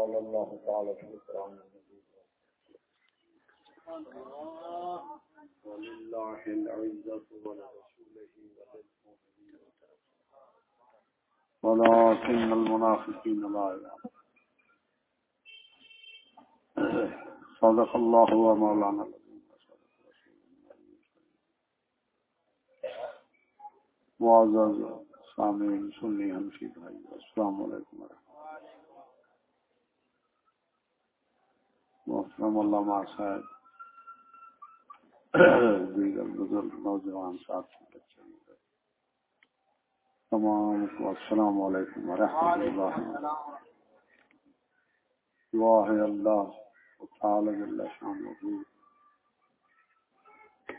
قال الله تعالى في القرآن المجيد. ولله العزة ولرسوله وللمؤمنين ولكن المنافقين لا يعلمون. صدق الله ومولانا وصدق رسوله النبي معزز سامعین، سنی ہنفی بھائی، السلام علیکم ورحمۃ محترم علامہ صاحب دیگر بزرگ نوجوان ساتھی بچے تمام کو السلام علیکم ورحمۃ اللہ۔ واہ اللہ تعالی جل شان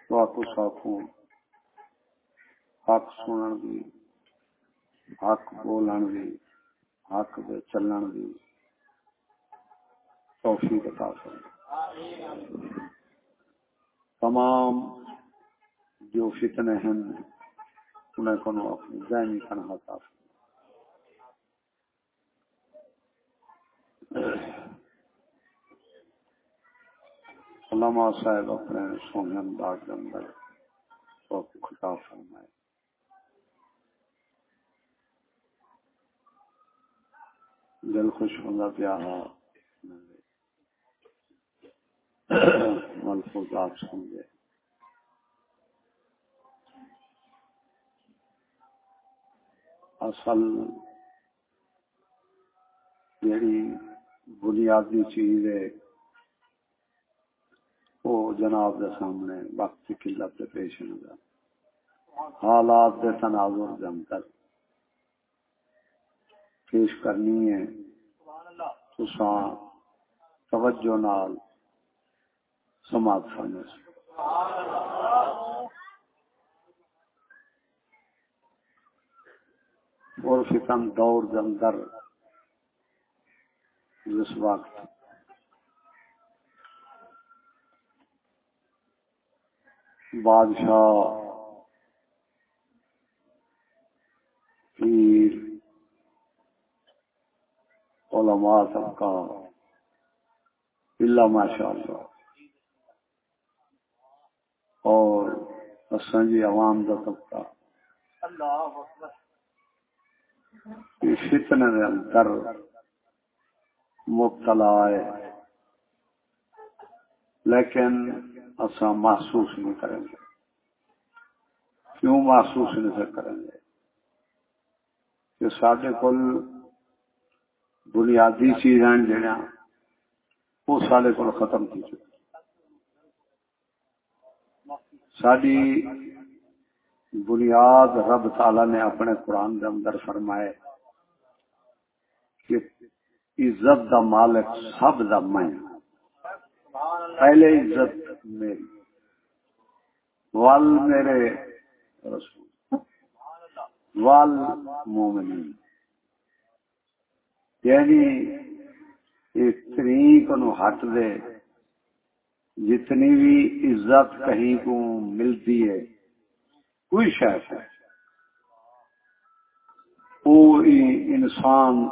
تو ساتھوں حق سنن دی حق بولن دی حق دے چلن دی۔ توفیق عطا فرمائے تمام جو فتنے ہیں، انہیں کو اپنی ذہنی تنہا عطا علامہ صاحب اپنے سونے انداز کے اندر توفیق عطا فرمائے۔ دل خوش ہوگا پیا ملفوظات گے اصل جیڑی بنیادی چیز ہے وہ جناب دے سامنے وقت کی قلت پیش نظر حالات دے تناظر جم کر پیش کرنی ہے۔ تساں توجہ نال سماعت فرمے اور فتن دور دے اندر جس وقت بادشاہ پیر علماء طبقہ اللہ ماشاء اللہ اور جی عوام کا طبقہ۔ فتنے دے اندر مبتلا ہے۔ لیکن اصا محسوس نہیں کریں گے۔ کیوں محسوس نہیں کریں گے؟ کہ سارے کل بنیادی چیزاں جہاں وہ سارے کو ختم کی چکی۔ ساری بنیاد رب تعالی نے اپنے قرآن کے اندر فرمائے کہ عزت دا مالک سب دا میں پہلے عزت میری، وال میرے رسول، وال مومنین۔ یعنی اتنی کو ہٹ دے جتنی بھی عزت کہیں کو ملتی ہے، کوئی شاید ہے۔ وہ انسان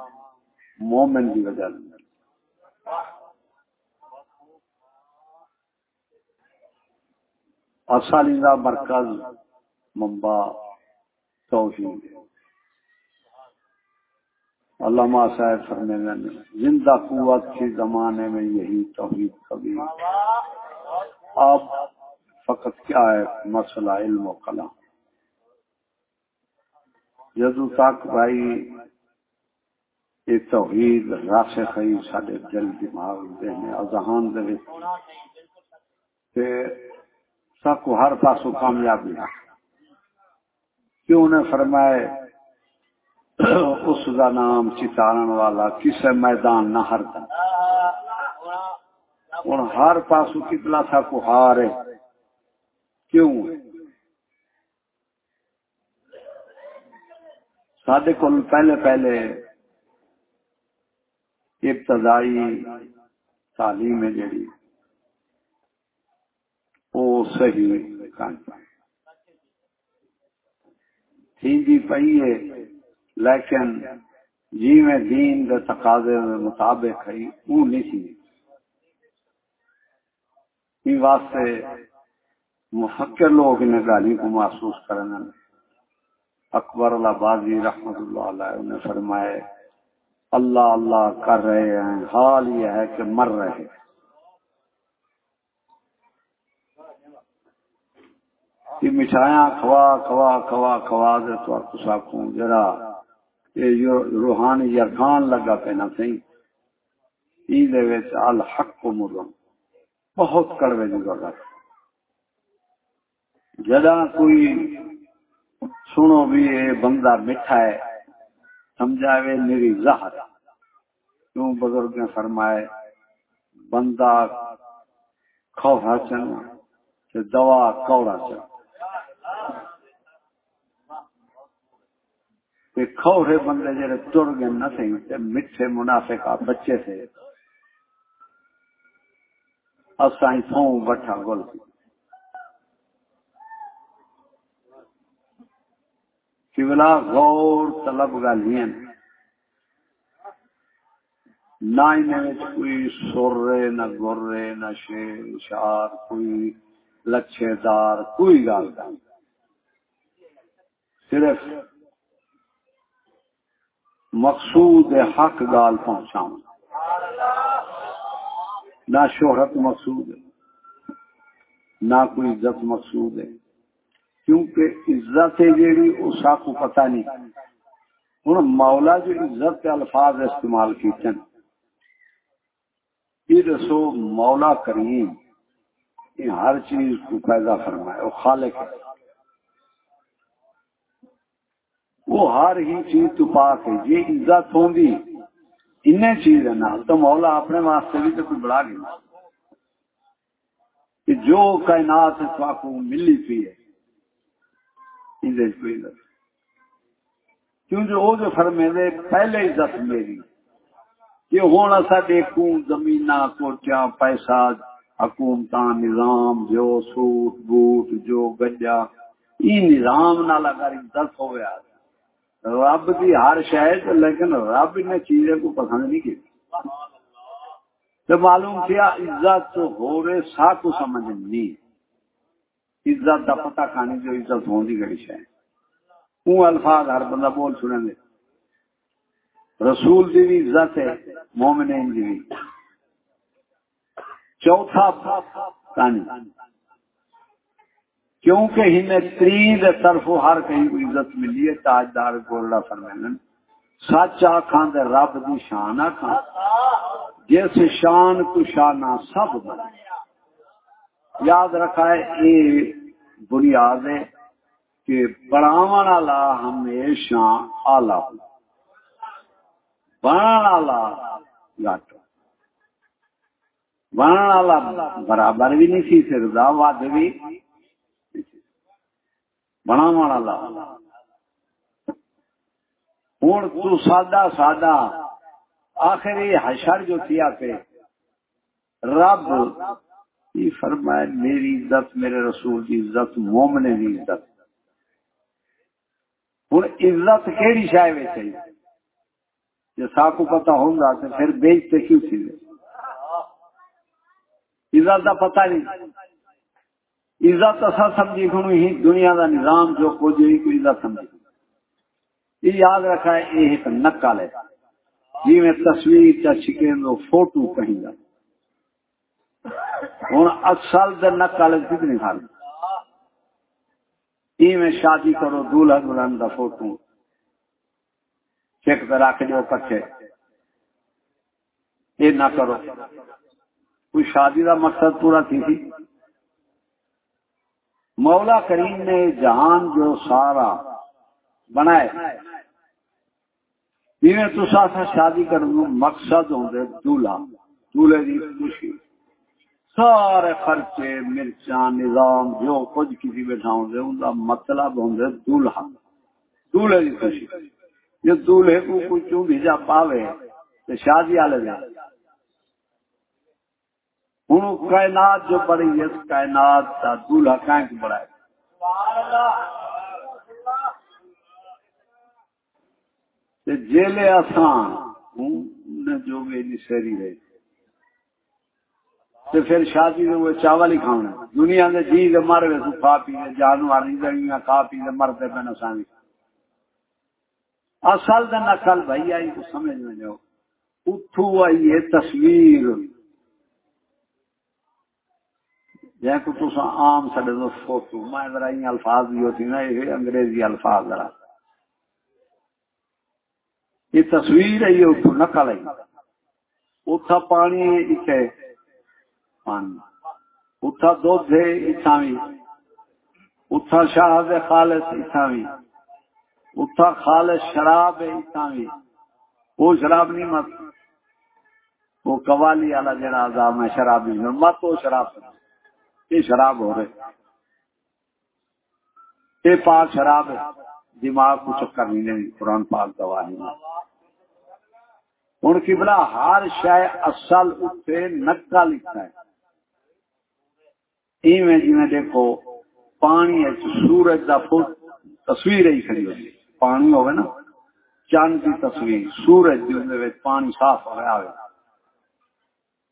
مومن کی وجہ سے۔ اصل مرکز ممبا توحید علامہ صاحب فرمے زندہ قوت کے زمانے میں یہی توحید کبھی اب فقط کیا ہے؟ مسئلہ علم و کلام جدو تک بھائی، یہ توحید راسخ ہے سارے دل، دماغ دینے اذہان دے سب کو ہر پاسوں کامیابی کیوں نے فرمائے اس کا نام چتارن والا کسے میدان نہ ہرتا ہوں ہر پاسو کتنا تھا کو ہار ہے کیوں؟ سڈے کو پہلے پہلے ابتدائی تعلیم ہے جیڑی وہ صحیح تھی پی ہے۔ لیکن جی میں دین دے تقاضے مطابق ہے وہ نہیں سی۔ واسطے مفکر لوگ ان گالی کو محسوس کرنا اکبر اللہ بازی رحمت اللہ علیہ نے فرمائے، اللہ اللہ کر رہے ہیں، حال یہ ہے کہ مر رہے کہ مٹھائیاں کھوا کھوا کھوا کھوا دے تو آپ ساکوں جرا یہ روحانی یرخان لگا پہ نہ صحیح عید الحق کو مرم۔ بہت کڑوے دی ضرورت جدا کوئی سنو بھی یہ بندہ میٹھا ہے، سمجھاوے میری زہر۔ کیوں بزرگ نے فرمائے بندہ کھوڑا چن دوا کوڑا چن کھوڑے بندے جڑے تر گئے نہ سی میٹھے منافع بچے تھے۔ اسائیں تھوں بٹھا گل کبلا غور طلب گالیں نہ کوئی سر نہ گرے، نہ شیر شار کوئی لچھے دار، کوئی گل صرف مقصود حق گال پہنچاؤں۔ نہ شہرت مقصود ہے، نہ کوئی عزت مقصود ہے۔ کیونکہ عزت ہے جیڑی اس کو پتہ نہیں۔ ہوں مولا جو عزت کے الفاظ استعمال کیتے ہیں، یہ دسو مولا کریم، یہ ہر چیز کو پیدا فرمائے، وہ خالق ہے۔ وہ ہر ہی چیز تو پاک ہے۔ یہ عزت ہوں گی ان چیز ہے نا۔ تو مولا اپنے واسطے بھی تو کوئی بڑا گیا کہ جو کائنات کو ملی پی ہے۔ کیونکہ وہ جو فرمے دے پہلے عزت میری۔ کہ ہوں اصا دیکھوں زمین کوٹیا پیسہ حکومت نظام، جو سوٹ بوٹ، جو گجا یہ نظام نہ لگا عزت ہو رب کی ہر شاید لیکن رب ان چیزیں کو پسند نہیں کی۔ تو معلوم کیا عزت تو ہو رہے سا کو سمجھ نہیں۔ عزت کا پتہ کھانے جو عزت ہونے گڑی شاید وہ الفاظ ہر بندہ بول سنے دے۔ رسول دی بھی عزت ہے، مومنین دی بھی۔ چوتھا کہانی کیونکہ ہمیں ترین طرف ہر کہیں کو عزت ملی ہے، تاجدار گولڈا فرمین سچ آخان دے رب دی شان آخان جس شان کو شانہ سب بنے یاد رکھا ہے یہ بنیاد ہے کہ بڑھاون والا ہمیشہ آلہ بنانا والا گھٹ بنانا والا برابر بھی نہیں سی سکتا ود بھی بنا والا۔ ہوں تو سادہ سادہ۔ آخری حشر جو کیا پہ رب یہ فرمائے، میری عزت، میرے رسول کی عزت مومنے کی عزت۔ ہوں عزت کہڑی شاید چاہیے جی ساکو پتا ہوگا تو پھر بیچتے کیوں تھی؟ عزت کا پتہ نہیں۔ عزت اصا سمجھی کھنو ہی، دنیا دا نظام جو کچھ ہی کوئی عزت سمجھی یہ یاد رکھا ہے، یہ ایک نقل ہے جی میں تصویر چا چھکے دو فوٹو کہیں گا ہوں اصل دے نقل کتنی حال یہ میں شادی کرو، دولہا دلہن دا فوٹو۔ چیک پہ رکھ جو کٹھے یہ نہ کرو۔ کوئی شادی دا مقصد پورا تھی تھی۔ مولا کریم نے جہان جو سارا بنائے جی تو سا شادی کرنے مقصد ہوں دولہا، دولہے کی خوشی۔ سارے خرچے، مرچاں، نظام، جو کچھ کسی بیٹھا ہوں ان کا مطلب ہوں دولہا، دولہے کی خوشی۔ جو دولہے کو کوئی کیوں بھیجا پاوے تو شادی والے جائے ہوں کائنات جو بڑی اس کائنات کا دولہا کائن بڑا ہے جیلے آسان ہوں جو بھی سہری رہے تو پھر شادی میں وہ چاول ہی کھانا دنیا میں جی دے مر گئے، تو کھا پی دے جانور نہیں کھا پی دے مرتے پہ نسانی اصل دے نقل بھائی، آئی تو سمجھ میں جاؤ اتھو آئی ہے تصویر۔ جے کو تو عام سڈے دو فوٹو میں ذرا الفاظ بھی ہوتی نا یہ انگریزی الفاظ ذرا۔ یہ تصویر ہے، یہ اتو نقل ہے۔ اتھا پانی اتھے پانی۔ اتھا دودھ ہے اتھاوی اتھا شاہد خالص اتھاوی اتھا خالص شراب ہے اتھاوی وہ شراب نہیں مت، وہ قوالی والا جڑا عذاب میں شراب نہیں۔ مت وہ شراب۔ یہ شراب ہو رہے۔ یہ پاک شراب ہے دماغ کو چکر نہیں لیں قرآن پاک گواہی میں ہوں کبلا ہر شہ اصل اتنے نکا لکھا ہے۔ ایویں جی دیکھو، پانی سورج کا فٹ تصویر ہی کھڑی ہوتی پانی ہوگا نا چند کی تصویر، سورج پانی صاف ہو گیا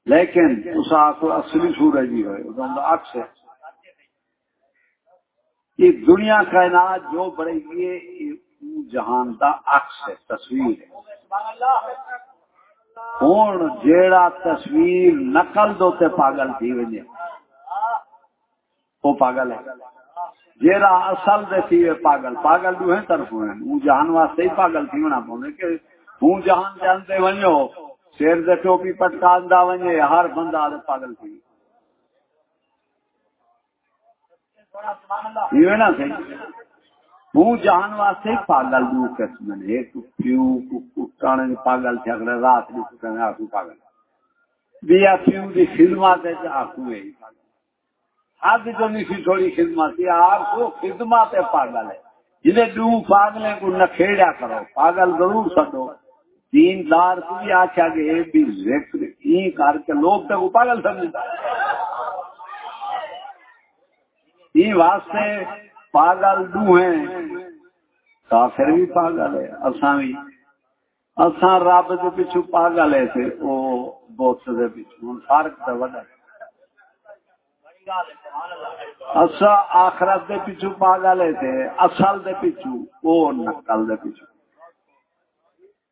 لیکن اس کو اصلی سورج ہی ہوئے عکس ہے۔ یہ دنیا کائنات جو بڑے گی جہان کا عکس ہے، تصویر ہے۔ ہوں جیڑا تصویر نقل دو تے پاگل تھی وجے وہ پاگل ہے۔ جیڑا اصل دے تھی وے پاگل۔ پاگل دو ہیں طرف ہیں۔ وہ جہان واسطے ہی پاگل تھی ہونا پونے کہ ہوں جہان جانتے ونجو شیر دے ٹوپی پٹکان دا ونجے ہر بندہ آدھے پاگل تھی۔ یہ نا صحیح ہوں جان واسطے پاگل دو قسم نے ایک پیو کٹانے پاگل تھے، اگلے رات بھی کٹانے آکو پاگل۔ بیا پیو دی خدمات ہے جو آکو ہے حد جو نہیں تھوڑی خدمات ہے آپ کو خدمات ہے پاگل ہے۔ جنہیں دو پاگلیں کو نکھیڑیا کرو، پاگل ضرور سٹو دین دار کو بھی آچا کہ اے بھی ذکر این کر کے لوگ تے پاگل سمجھتا این واسطے پاگل دو ہیں۔ کافر بھی پاگل ہے، اساں بھی۔ اساں رب دے پیچھے پاگل ہے تے او بہت دے پیچھے ہن فرق تے وڈا ہے۔ اسا آخرت دے پیچھے پاگل ہے تے، اصل دے پیچھے او نقل دے پیچھے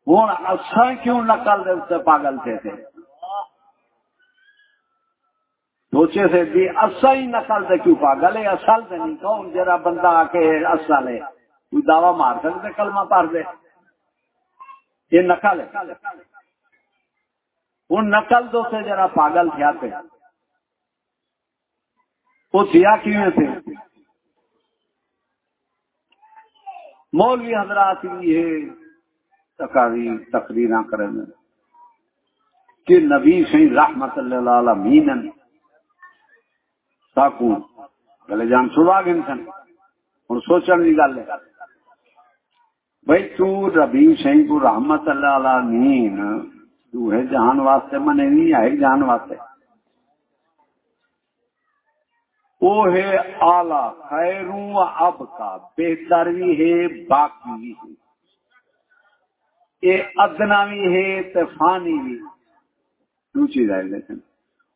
ہن اساں کیوں نقل دے پاگل تھے تھے سوچے سے بھی اصل ہی نقل سے کیوں پاگل ہے؟ اصل سے نہیں کون؟ جرا بندہ آ کے اصل ہے، کوئی دعوی مار سکتے کلمہ پڑھ دے۔ یہ نقل ہے۔ وہ نقل دو سے جرا پاگل تھیا تھے وہ تھیا کیوں تھے مولوی حضرات یہ تقاریر تقریر کریں کہ نبی سی رحمت اللہ علیہ ساکو گلے جان چھڑوا گئے سن۔ ہوں سوچن کی گل ہے۔ بھائی تو ربی سی کو رحمت اللہ عالمین تو ہے جہان واسطے منے نہیں ہے جہان واسطے۔ وہ ہے آلہ خیروں اب کا بہتر بھی ہے، باقی بھی ہے۔ یہ ادنا بھی ہے تفانی بھی۔ دو چیز ہے لیکن۔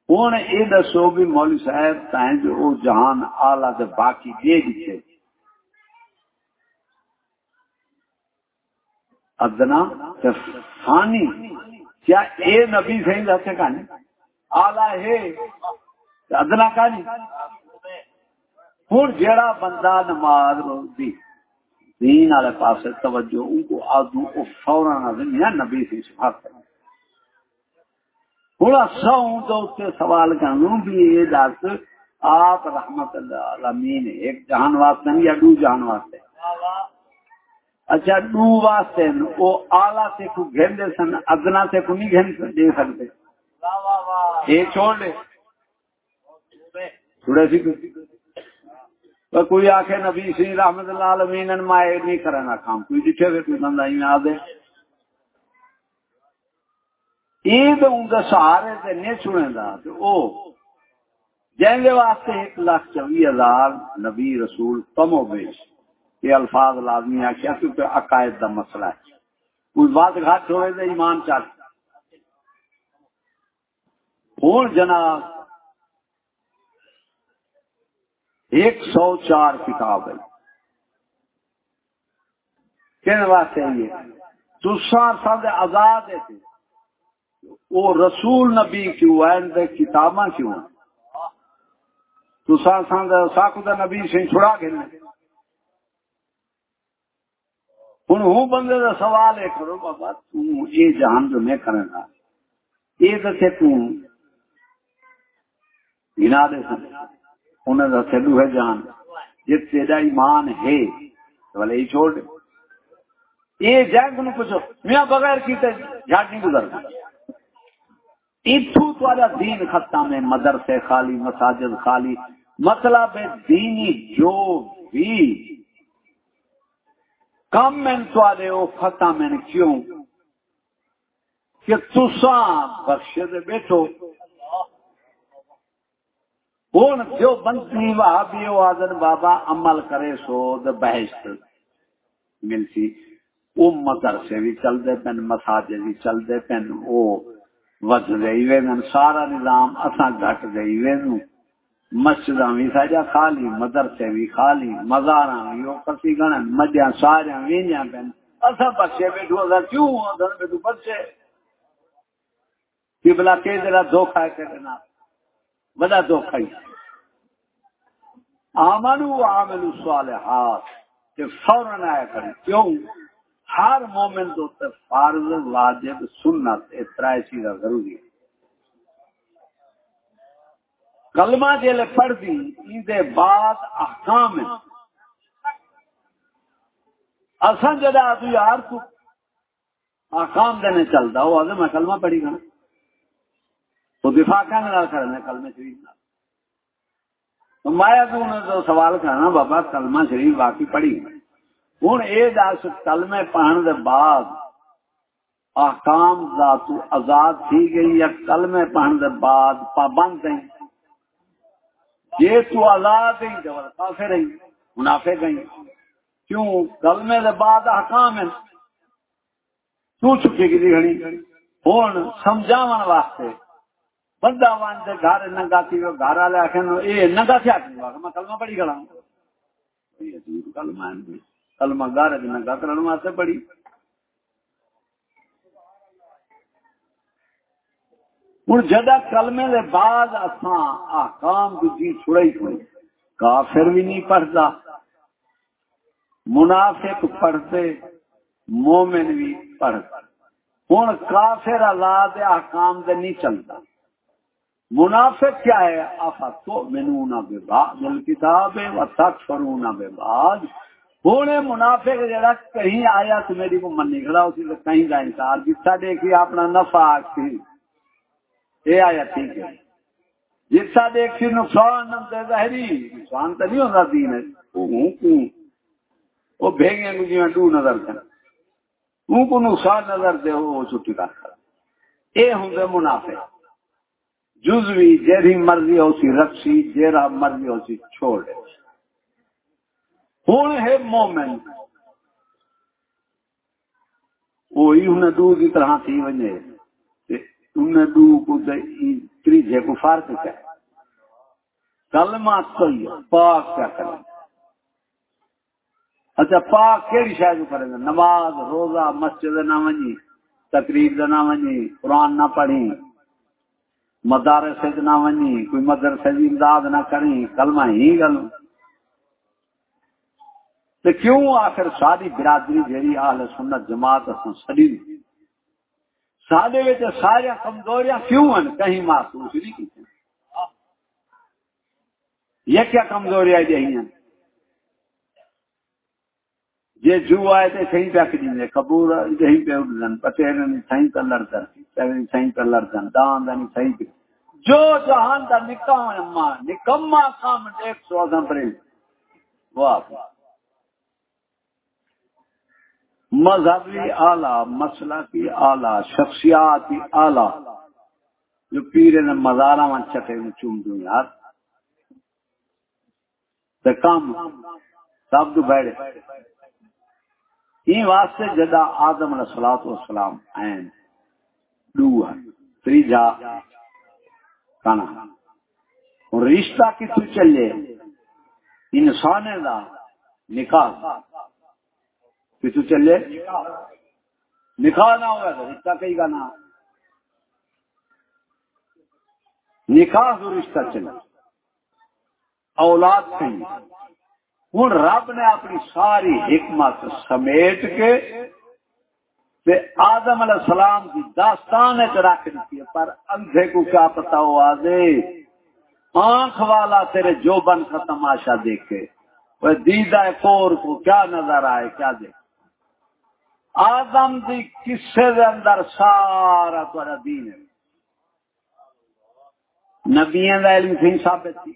ہوں یہ دسو بھی مولوی صاحب تائیں جو وہ جہان آلہ تے باقی دے دیتے۔ ادنا فانی۔ کیا اے نبی صحیح رہتے کا نہیں؟ آلہ ہے۔ ادنا کا نہیں؟ ہوں جڑا بندہ نماز روز روزی۔ دین والے پاس توجہ ان کو آدھو فوراً نبی سے سفارت کرنا تھوڑا سا ہوں تو اس سے سوال کروں بھی یہ دس، آپ رحمت اللہ عالمین ایک جہان واسطے یا دو جہان واسطے؟ اچھا دو واسطے۔ وہ آلہ سے کو گھن دے سن، ادنا سے کو نہیں گھن دے سکتے؟ یہ چھوڑ دے۔ تھوڑے سی۔ تو کوئی آخے نبی سی رحمت اللہ عالمین مائے نہیں کرنا کام۔ کوئی دکھے ہوئے کوئی بندہ ہی آ دے عید ان سہارے سے نہیں سنے دا تو او جن واسطے ایک لاکھ چوبی ہزار نبی رسول کم ہو بیش یہ الفاظ لازمی آ کیا کیونکہ عقائد کا مسئلہ ہے۔ کوئی بات گھٹ ہوئے تو ایمان چل۔ ہوں جناب ایک سو چار کتاب ہے۔ کہنے واسطے یہ تسا سب آزاد ہے وہ رسول نبی کیوں ہے؟ کتاباں کیوں تسا ساکو دا نبی سے چھڑا گئے ہوں ہوں بندے کا سوال ہے، کرو بابا یہ جان جو میں کرے گا یہ دسے تنا دے سن۔ انہیں دسے لو ہے جان۔ جی تیرا ایمان ہے۔ بولے یہ چھوڑ دے۔ یہ جائیں نو پوچھو میں بغیر کیتے جھاٹ نہیں گزرتا۔ اتو تھوڑا دین ختم ہے، مدرسے خالی، مساجد خالی۔ مطلب دینی جو بھی۔ کم میں تھوڑے وہ ختم ہے، کیوں؟ کہ تسا بخشے دے بیٹھو۔ ہوں جو بندی واہ بھی وہ بابا عمل کرے سو بحث ملتی وہ مدرسے بھی چلتے پن، مساجد بھی چلتے پن وہ ود گئی وے من سارا نظام اصا گٹ گئی وے نو مسجد بھی سجا خالی، مدرسے بھی خالی مزار بھی وہ کسی گن مجھا سارا ویجا پن۔ اصا بچے بیٹھو اگر کیوں ادھر بیٹھو؟ بچے۔ کہ بلا کہ جرا دھوکھا ہے کرنا بڑا دھوکھا ہی آمنو عامل الصالحات کہ فوراً آیا کریں۔ کیوں؟ ہر مومن تو فرض، واجب، سنت، اترا چیزاں ضروری ہے۔ کلمہ جیلے پڑھ دی ایدے بعد احکام ہے اساں جدا تو یار تو احکام دینے چلتا ہو اگر میں کلمہ پڑھی گا نا۔ تو دفاع کرنے کرنا کلمہ شریف نہ تو میں سوال کرنا بابا کلمہ شریف باقی پڑھی۔ ہوں یہ دس، کلمے پڑھنے کے بعد احکام ذات آزاد تھی گئی یا کلمے پڑھنے کے بعد پابند گئی یہ تو آزاد ہی تو کافی رہی، منافع گئی کیوں؟ کلمے کے بعد احکام ہے تو چکی کی جی گھڑی۔ ہوں سمجھاون واسطے بندہ وان دے گھر ننگا تھی گھر والے آخر یہ ننگا تھی آخر میں کلمہ پڑھی گلا کھڑا کلمہ کلمہ گھر ننگا کرنے واسطے پڑھی۔ ہوں جدا کلمے دے بعد اساں احکام دی چھڑائی چھڑی کافر بھی نہیں پڑھتا منافق پڑھتے، مومن بھی پڑھتا۔ ہوں کافر اللہ دے احکام دے نہیں چلتا منافق کیا ہے؟ آفا منونا بے بعد کتاب و تکفرون بے بعد ہونے منافق جڑا کہیں آیا تو میری کو من نکلا اسی سے کہیں کا انکار جسا دیکھی اپنا نفع آتی یہ آیا ٹھیک ہے۔ جسا دیکھی نقصان ظاہری، نقصان تو نہیں ہوتا دین ہے۔ وہ بھیگے کو جی ڈو نظر کر ان کو نقصان نظر دے وہ چھٹی کر یہ ہوں منافق۔ جزوی جیری مرضی ہو سی رکھی جیرا مرضی ہو سی چھوڑے ہوں ہے مومن۔ وہی انہیں دو کی طرح تھی وجے۔ انہیں دو کو تریجے کو فرق کیا کلمہ کوئی پاک کیا کریں اچھا پاک کیڑی شاید کریں گے نماز، روزہ، مسجد نہ ونجی تقریب نہ ونجی قرآن نہ پڑھی۔ مدارس نہ ونی کوئی مدرسے کی امداد نہ کریں، کلمہ ہی گل۔ تو کیوں آخر ساری برادری جیری آل سنت جماعت اساں سڑی سارے سارے کمزوریاں کیوں ہیں؟ کہیں محسوس نہیں کی یہ کیا کمزوریاں جہی ہیں؟ یہ جو آئے تھے صحیح پہ کری جی، کبور یہی پہ اٹھن پتے صحیح پہ صحیح لڑکن دان دانی صحیح جو جہان کا نکما نکما کام ایک سو پر واہ مذہبی آلہ مسئلہ کی آلہ شخصیات کی آلہ۔ جو پیرے نے مزارہ میں چٹے میں چوم دوں، یار۔ کام، سب تو بیٹھے۔ واسطے جدا آدم علیہ الصلوۃ والسلام ہیں دو تیجا کنا اور رشتہ کتو چلے؟ انسان دا نکاح۔ کتو چلے؟ نکاح نہ ہوگا تو رشتہ کئی کا نہ نکاح تو رشتہ چلے۔ اولاد کہیں ہوں رب نے اپنی ساری حکمت سمیٹ کے تے آدم علیہ السلام کی داستان رکھ دیتی ہے، پر اندھے کو کیا پتا ہو آدھے آنکھ والا تیرے جو بن کا تماشا دیکھے۔ وہ دیدہ کور کو کیا نظر آئے، کیا دیکھ آدم دی قصے دے اندر سارا تھوڑا دین ہے۔ نبیوں کا علم صحیح ثابت تھی۔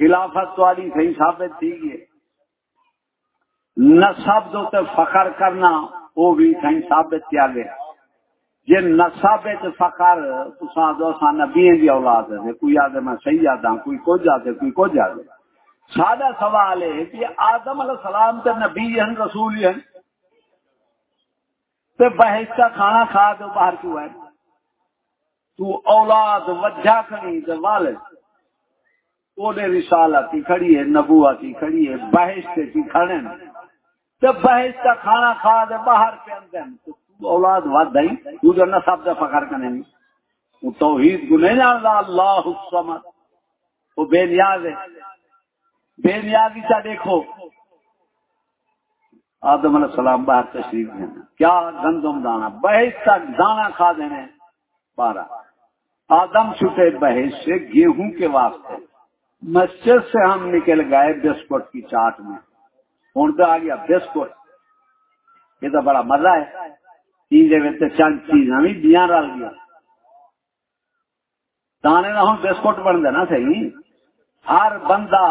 خلافت والی صحیح ثابت تھی۔ گئے نصب دو تے فخر کرنا۔ وہ بھی صحیح ثابت کیا گیا۔ جی نصب فخر تسا دو سا نبی دی اولاد ہے، کوئی آدھے میں صحیح یاد ہوں کوئی کچھ آدھے کوئی کچھ آدھے سادہ سوال ہے کہ آدم علیہ السلام تے نبی ہیں، رسول ہیں۔ تے بحث کا کھانا کھا دو باہر کیوں ہے تو اولاد وجہ کھڑی تے والد۔ اونے رسالت کی کھڑی ہے نبوت کی کھڑی ہے، بحث کی کھڑے بحث کا کھانا کھا دے باہر کے اندر تو اولاد ود گئی تو جو نسب دے فخر کرنے نہیں وہ توحید کو نہیں جانتا، اللہ الصمد۔ وہ بے نیاز ہے۔ بے نیازی سے دیکھو۔ آدم علیہ السلام باہر تشریف دینا کیا گندم دانا۔ بحث تک دانا کھا دینے بارہ۔ آدم چھٹے بحث سے گیہوں کے واسطے۔ مسجد سے ہم نکل گئے بسکٹ کی چاٹ میں۔ ہوں تو آ گیا بسکٹ۔ یہ تو بڑا مزہ ہے۔ تین چند چیزاں بھی دیا رل گیا۔ دانے نہ ہوں بسکٹ بن دینا صحیح۔ ہر بندہ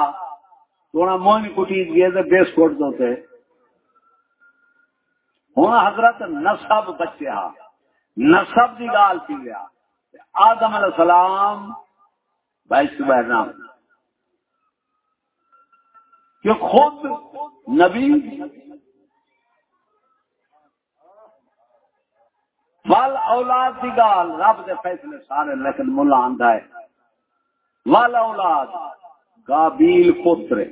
تھوڑا موہنی کٹی گئے تو بسکٹ دوتے ہوں حضرت نصب بچے ہاں نصب کی گال پی گیا۔ آدم علیہ السلام بائیس نام۔ کہ خود نبی ول اولاد کی گال رب دے فیصلے سارے، لیکن ملا آندا ہے۔ ول اولاد کابیل پتر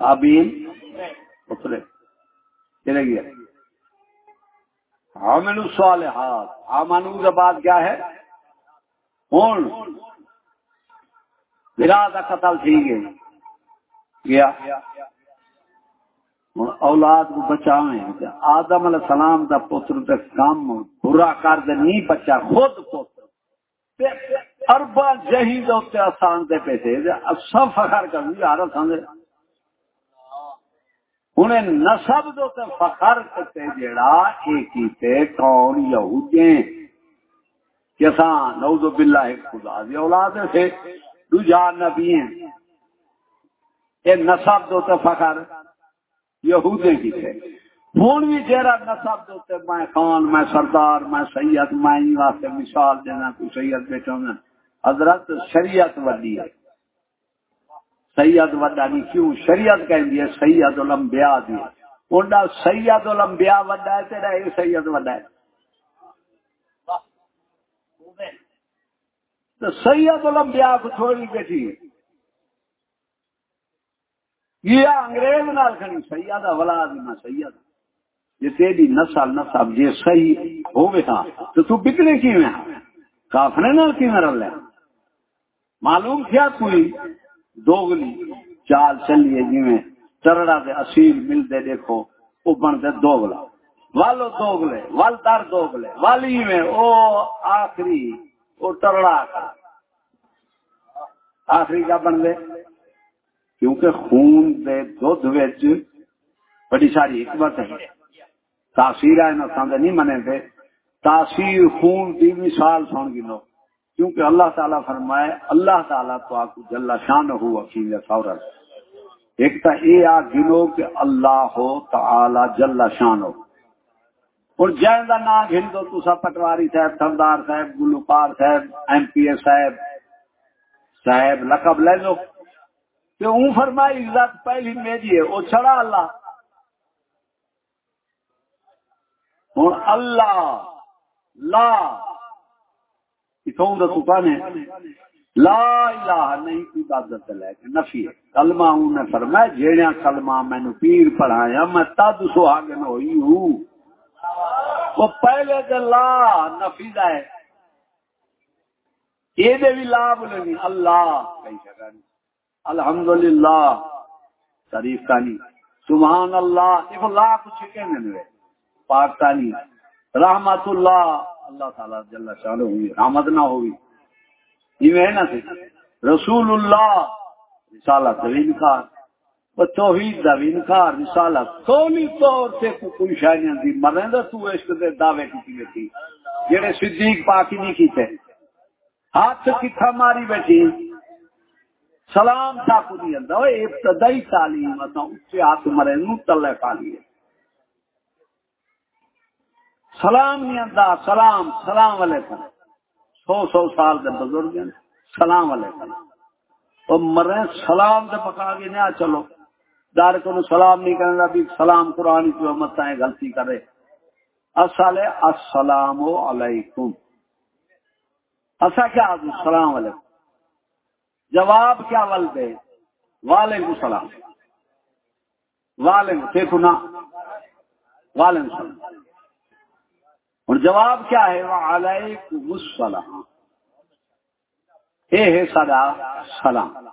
کابیل پتر چلے گیا۔ عامل الصالحات۔ آمنو کے بعد کیا ہے؟ ہوں برا کا قتل تھی گئے گیا۔ اولاد کو بچاویں۔ آدم علیہ السلام دا پتر تے کام برا کر دے نہیں بچا، خود پتر۔ اربا جہی دے آسان دے پیسے۔ سب فخر کر یار سمجھ ہوں نسب دو تے فخر کرتے جڑا ایک کیتے کون یہودیں کسان نعوذ باللہ، خدا دی اولاد سے دوجا نبی ہیں۔ یہ نسب دو تے فخر یہودیں کیتے ہوں بھی جیرا نسب دو میں خان، میں سردار، میں سید، میں واسطے مثال دینا تو سید بیٹھا حضرت شریعت وڈی ہے۔ سید وڈا نہیں، کیوں؟ شریعت کہیں ہے سید الانبیاء دی۔ اونڈا سید الانبیاء وڈا ہے، تیرا یہ سید وڈا ہے۔ تو سید الانبیاء کو چھوڑی بیٹھی۔ ہے یہ انگریز نال کھڑی سید اولاد میں سید یہ تیری نسل نسب یہ صحیح ہوئے تھا تو تو بکنے کی میں ہاں؟ کافرے نال کی میں رل معلوم کیا کوئی؟ دوگلی چال چلیے جی میں چرڑا دے اصیل ملتے دیکھو وہ بنتے دوگلا۔ والو دوگلے، وال در دوگلے والی میں او آخری، او ٹرڑا آخری کیا بن دے کیونکہ خون دے دودھ وچ بڑی ساری حکمت ہے۔ تاثیر ہے نہ سمجھ نہیں منے دے۔ تاثیر خون دی مثال سن گنو کیونکہ اللہ تعالیٰ فرمائے، اللہ تعالیٰ تو آپ کو جل شان ہو وکیل سورت ایک تو یہ آ گنو کہ اللہ ہو تعالی جل شان ہو اور جائن کا نام گن دو تو سب پٹواری صاحب، سردار صاحب گلوکار صاحب، ایم پی اے صاحب۔ صاحب لقب لے لو۔ تو اون فرمائی عزت پہلی میری ہے، وہ چھڑا اللہ۔ اور اللہ، لا۔ اتوں دا دکان ہے؟ لا الہ، نہیں کی عبادت لے کے نفی ہے۔ کلمہ اون نے فرمایا جیڑا کلمہ میں نو پیر پڑھایا، میں تد سہاگن ہوئی ہوں۔ وہ پہلے دے لا نفی دا ہے۔ یہ بھی لا بولنی اللہ۔ کہیں جگہ نہیں۔ الحمدللہ، شریف کا نہیں سبحان اللہ دیکھو لا کچھ کہنے نہیں پاک کا نہیں رحمت اللہ اللہ تعالی جل شانہ ہوئی، رحمت نہ ہوئی، یہ ہے نا رسول اللہ رسالت کا انکار توحید کا بھی انکار، رسالت قولی طور سے کوئی شاید دی، مرنے دا تو عشق دے دعوے کی بیٹھی، جڑے صدیق پاکی نہیں کیتے، ہاتھ کتھا ماری بیٹھی سلام تھا کو دی اندر وہ ابتدائی تعلیم اساں اچھے ہاتھ مرے، نو تلے پالیے سلام نہیں اندا سلام سلام علیکم۔ سو سو سال دے بزرگ ہیں، سلام علیکم۔ تو مرے، سلام دے پکا گے نہ چلو۔ دار کو سلام نہیں کرنا بھی سلام قرآن کی امت ہے غلطی کرے۔ اصل السلام علیکم۔ اصا کیا السلام علیکم۔ جواب کیا ول دے؟ وعلیکم السلام۔ وعلیکم دیکھو نا؟ وعلیکم السلام۔ اور جواب کیا ہے؟ وعلیکم السلام۔ اے ہے سدا سلام۔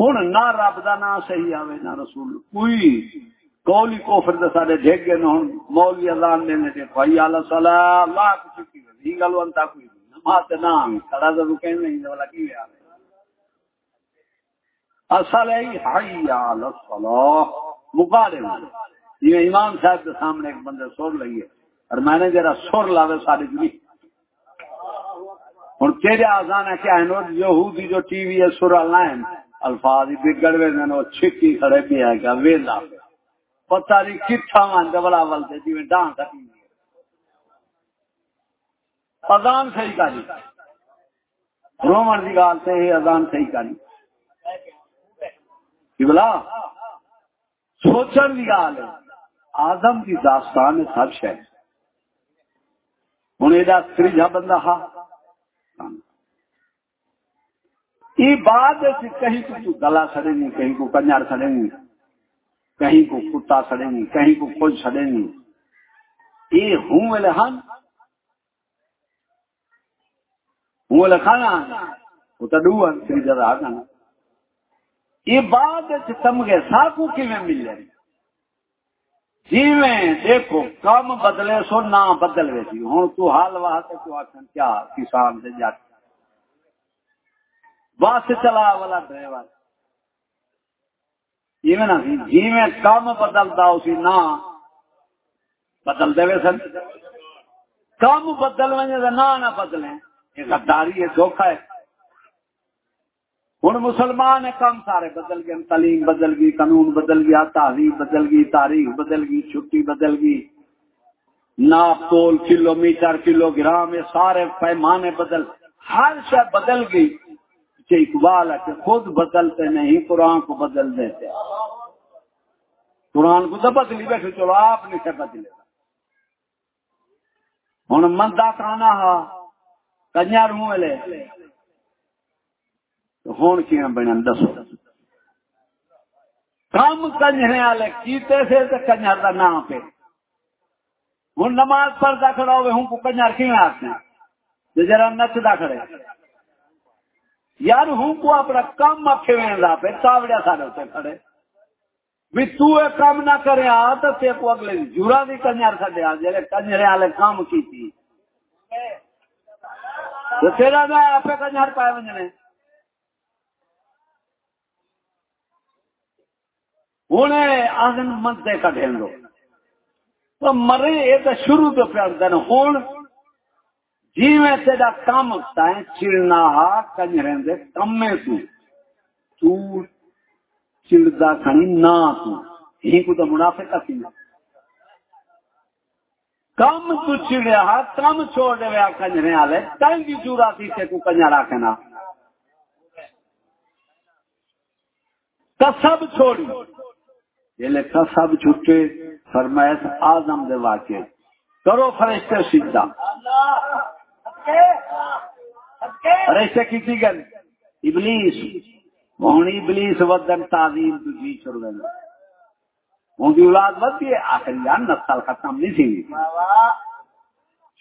ہوں نہ رب کا نام صحیح آئے نہ رسول۔ کوئی کولی کوفر دے سارے ڈھگ گئے ہوں مولوی اذان دینے دے بھائی اللہ سلام اللہ کچھ کی نہیں گل انتا کوئی نماز تے نام کڑا تے کہیں نہیں والا کی ہے اصل ہے حی علی الصلاح مقارے یہ امام صاحب کے سامنے ایک بندے سر لئیے اور میں نے جرا سر لاوے ساری جی ہوں تیرے آزان ہے کیا ہے یہودی جو ٹی وی ہے سر لائن. الفاظ بگڑ وے وہ چھکی کھڑے بھی ہے کیا ویلا. پتہ نہیں کتھا من ڈبلا ول سے جی ڈان کٹی اذان صحیح کری رومن کی گال سے ہی اذان صحیح کری بلا سوچن کی گال ہے آدم کی داستان سب شہ ہوں یہ تریجا ہاں بندہ ہا یہ بات کہیں کو تو گلا سڑے نہیں کہیں کو کنجر سڑے نہیں کہیں کو کتا سڑے نہیں کہیں کو کچھ سڑے نہیں یہ ہوں ویلے ہن۔ ہوں ویلے کھانا وہ تو ڈو سی جگہ آ جانا یہ بات تم گئے ساکو کی میں مل جائے جی میں دیکھو کم بدلے سو نہ بدل ویسی جی۔ ہوں تو حال وہاں سے تو آخر کیا کسان سے جاتے بس چلا والا ڈرائیور۔ جی میں کم بدلتا اسی نہ بدل دے سن۔ کم بدل وجہ نہ نہ بدلے یہ غداری ہے دھوکھا ہے۔ ہوں مسلمان کم سارے بدل گئے، تعلیم بدل گئی، قانون بدل گیا تہذیب بدل گئی، تاریخ بدل گئی، چھٹی بدل گئی۔ ناپ تول کلو میٹر کلو گرام یہ سارے پیمانے بدل۔ ہر شہ بدل گئی۔ اقبال ہے کہ خود بدلتے نہیں، قرآن کو بدل دیتے۔ قرآن کو تو بدلی بیٹھے چلو، آپ نہیں سے بدلے؟ ہوں مندا کانا ہا، کنیا رو لے۔ ہوں کی بنے دسو کم کنجرے والے کیتے سے تو کنجر کا نام پہ ہوں نماز پڑھتا کھڑا ہوئے ہوں کو کنجر کیوں آتے؟ ہیں جرا نچتا کھڑے۔ یار ہوں کو اپنا کام آخے ویلا پہ تاوڑیا سارے اتنے کھڑے۔ بھی تو یہ کام نہ کرے، آ تو تے کو اگلے جورا بھی کنجر کھڑے آ جڑے کنجرے والے کام کی تھی تو تیرا میں آپ کنجر پائے وجنے ہوں آدن منتے کٹے دو۔ تو مرے یہ تو شروع تو پیار دن ہوں جی میں تیرا کام ہوتا ہے چڑنا ہا کنجرے دے کمے تو۔ تو چڑدا کھنی نہ تو۔ ہی کو تو منافع کا سی کم تو چڑیا ہا کم چھوڑ دے ویا کنجرے والے۔ تائیں بھی چورا سی سے کو کنجر رکھنا کسب چھوڑی۔ یہ لکھا سب چھٹے فرمائش آدم دے واقع کرو فرشتے سیدھا فرشتے کی کی گل؟ ابلیس۔ ہوں ابلیس ودن تعظیم تجھی چھوڑ دینا ہوں اولاد ودی ہے آخر یار نسل ختم نہیں تھی۔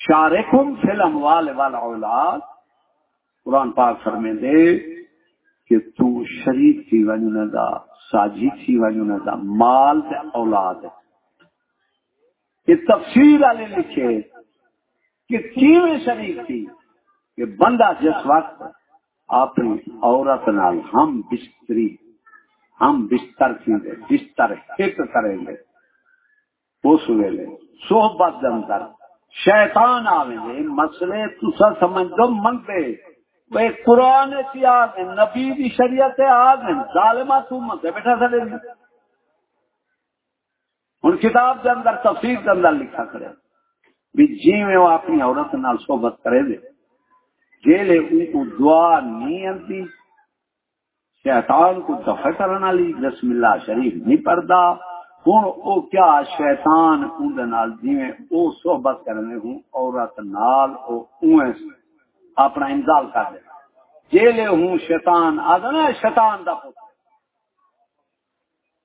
شارکم فلم وال والا اولاد قرآن پاک فرمے دے کہ تو شریف تھی ونجنے دا ساجی تھی ونجنے دا مال تے اولاد ہے۔ یہ تفصیل والے لکھے کہ کیویں شریف تھی کہ بندہ جس وقت اپنی عورت نال ہم بستری، ہم بستر کی بستر ہٹ کریں گے اس ویلے صحبت اندر شیطان آویں گے مسئلے تسا سمجھ دو، منگتے۔ وہ قرآن کی آگ نبی دی شریعت آگ ظالمہ تو منگتے بیٹھا سڑے ہوں کتاب کے اندر، تفسیر کے اندر لکھا کرے بھی جی میں وہ اپنی عورت نال صحبت کرے دے۔ جیلے ان کو دعا نہیں آتی، شیطان کو دفع کرنا لی بسم اللہ شریف نہیں پڑھتا۔ ہوں او کیا شیطان اندر نال جیویں او صحبت کرنے ہوں، عورت نال او اویں اپنا انزال کر دے جیلے ہوں شیطان، آدھا نا شیطان دا پتر۔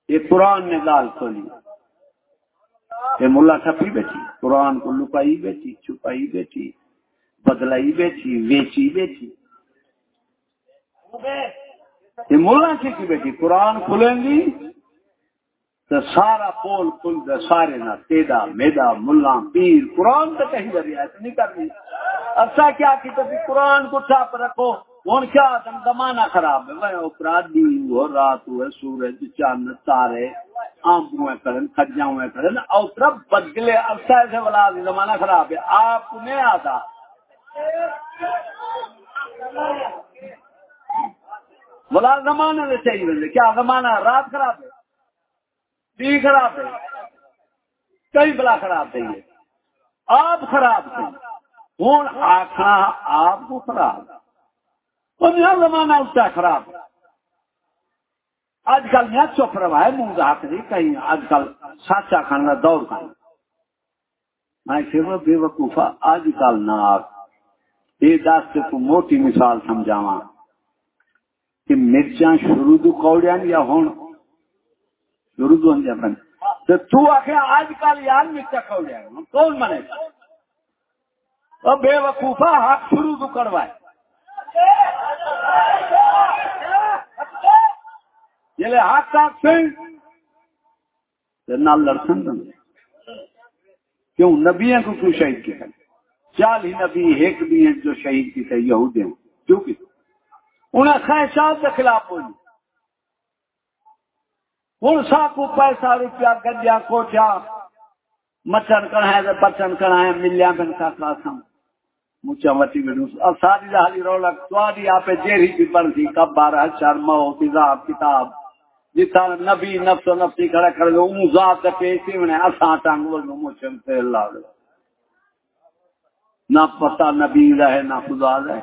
یہ قرآن نے گال کھولی۔ یہ ملا چھپی بیٹھی۔ قرآن کو لکائی بیٹھی، چھپائی بیٹھی۔ بدلائی بیٹھی، ویچی بیٹھی۔ یہ ملا کی بیٹھی؟ قرآن کھلیں گی تو سارا پول کھل سارے نہ تیدا میدا ملا، پیر۔ قرآن تو کہیں جب ایسے نہیں کرنی۔ اچھا کیا کی کبھی قرآن کو چھاپ رکھو؟ ہوں کیا زمانہ خراب ہے؟ اپراد ہو، رات ہوئے، سورج، چاند، تارے آم ہوئے کرن کھجا ہوئے کرن اور طرف بدلے اچھا ایسے والا زمانہ خراب ہے۔ آپ نے آتا بلا زمانے میں چاہیے بندے۔ کیا زمانہ رات خراب ہے؟ ٹی خراب ہے؟ کئی بلا خراب تھے آپ خراب تھے ہوں آخا آپ کو خراب اور یہ زمانہ اس کا خراب آج کل میں چپ رہا ہے، منہ ہاتھ نہیں کہیں۔ آج کل سچ سچا کھانا دور کھانا میں کہ بے وقوفا آج کل نہ آپ یہ دس کو موٹی مثال سمجھاواں کہ مرچاں شروع تو کوڑیا یا ہوں شروع تو ہوں جاپن تو تو آخر آج کل یار مرچا کوڑیا کون منے تو بے وقوفا حق شروع تو کروائے۔ جلے حق حق سے۔ نال لڑسن دن کیوں نبیوں کو کیوں شہید کیا چال ہی نبی ایک بھی ہیں جو شہید کی تھے یہودی کیوں کی؟ انہیں خواہشات کے خلاف ہوئی۔ ہوں ساکو پیسہ، روپیہ گجیا کوچا مچن کڑھائے تو بچن کڑھائے ملیا بن کا کلاسم مچا مچی میں اب ساری حالی رولک سواری آپ جیری بھی بن تھی کب بارہ شرما ہو کتاب۔ کتاب جتا نبی نفس و نفسی کھڑا کھڑے گا اون ذات پیسی میں اساں ٹانگ ول مچن تے اللہ نہ پتہ نبی رہے نہ خدا رہے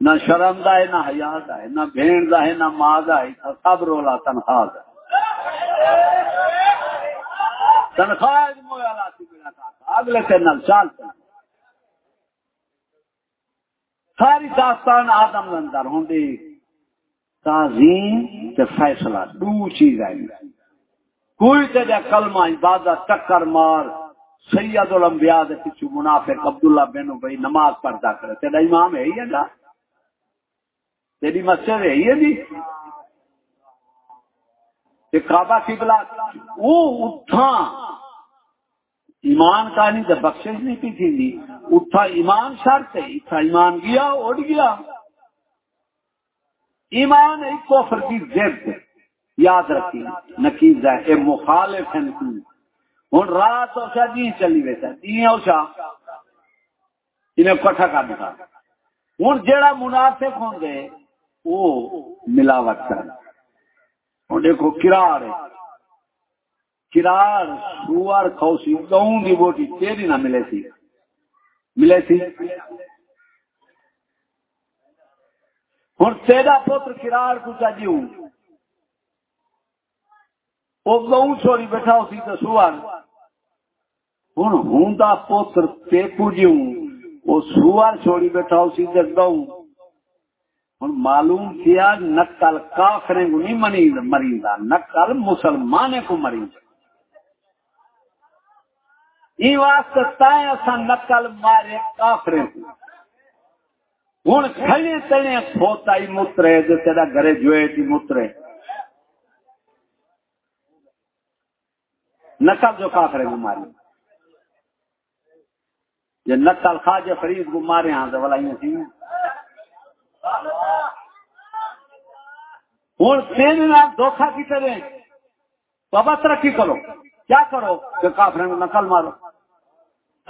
نہ شرم دا ہے، نہ حیا دا ہے۔ نہ بھین دا ہے، نہ ماں دا ہے۔ سب رولا تنخواہ دا تنخواہ مویا لاتی میرا کہا اگلے سے نل چال ساری داستان آدم اندر ہوں دی تعظیم تے فیصلہ، دو چیز آئی کوئی تے دے کلمہ عبادت، ٹکر مار، سید الانبیاء دے پیچھے منافق عبداللہ بن ابی نماز پڑھتا کرے۔ تیرا امام ہے ہی ہے گا تیری مسجد ہے یہ نہیں؟ کعبہ کی بلا وہ اٹھا ایمان کا نہیں تو بخش نہیں پی تھی جی۔ اٹھا ایمان شرط ہے اٹھا ایمان گیا، اڑ گیا۔ ایمان ایک کوفر کی ضد یاد رکھی نقیز ہے، اے مخالف ہے ہوں رات اوشا جی چلی ویسا جی اوشا انہیں کٹھا کر دیا ہوں جہاں مناسب ہوں گے، وہ ملاوٹ کر اور دیکھو، کرار ہے۔ کرار سوار کھوسی گہوں کی بوٹی تیری نہ ملے تھی ملے تھی ہوں تیرا پتر کرار کو چاہیے ہوں۔ وہ گہوں چھوڑی بیٹھا اسی تو سوار۔ ہوں ہوں پوتر پیپو جی ہوں۔ وہ سوار چھوڑی بیٹھا اسی جگہ ہوں ہوں معلوم کیا نقل کافرے کو نہیں منی مریضا نقل مسلمان کو مریض یہ واسطے تائیں اسا نقل مارے کافرے کو ہوں کھڑے تڑے کھوتا ہی مترے تیرا گریجویٹ ہی مترے۔ نقل جو کافرے کو ماری جی نقل خواجہ فرید کو مارے ہاں تو بلا سی ہوں تین دھوکھا کی کرے بابا ترقی کرو۔ کیا کرو؟ کہ کافر نقل مارو۔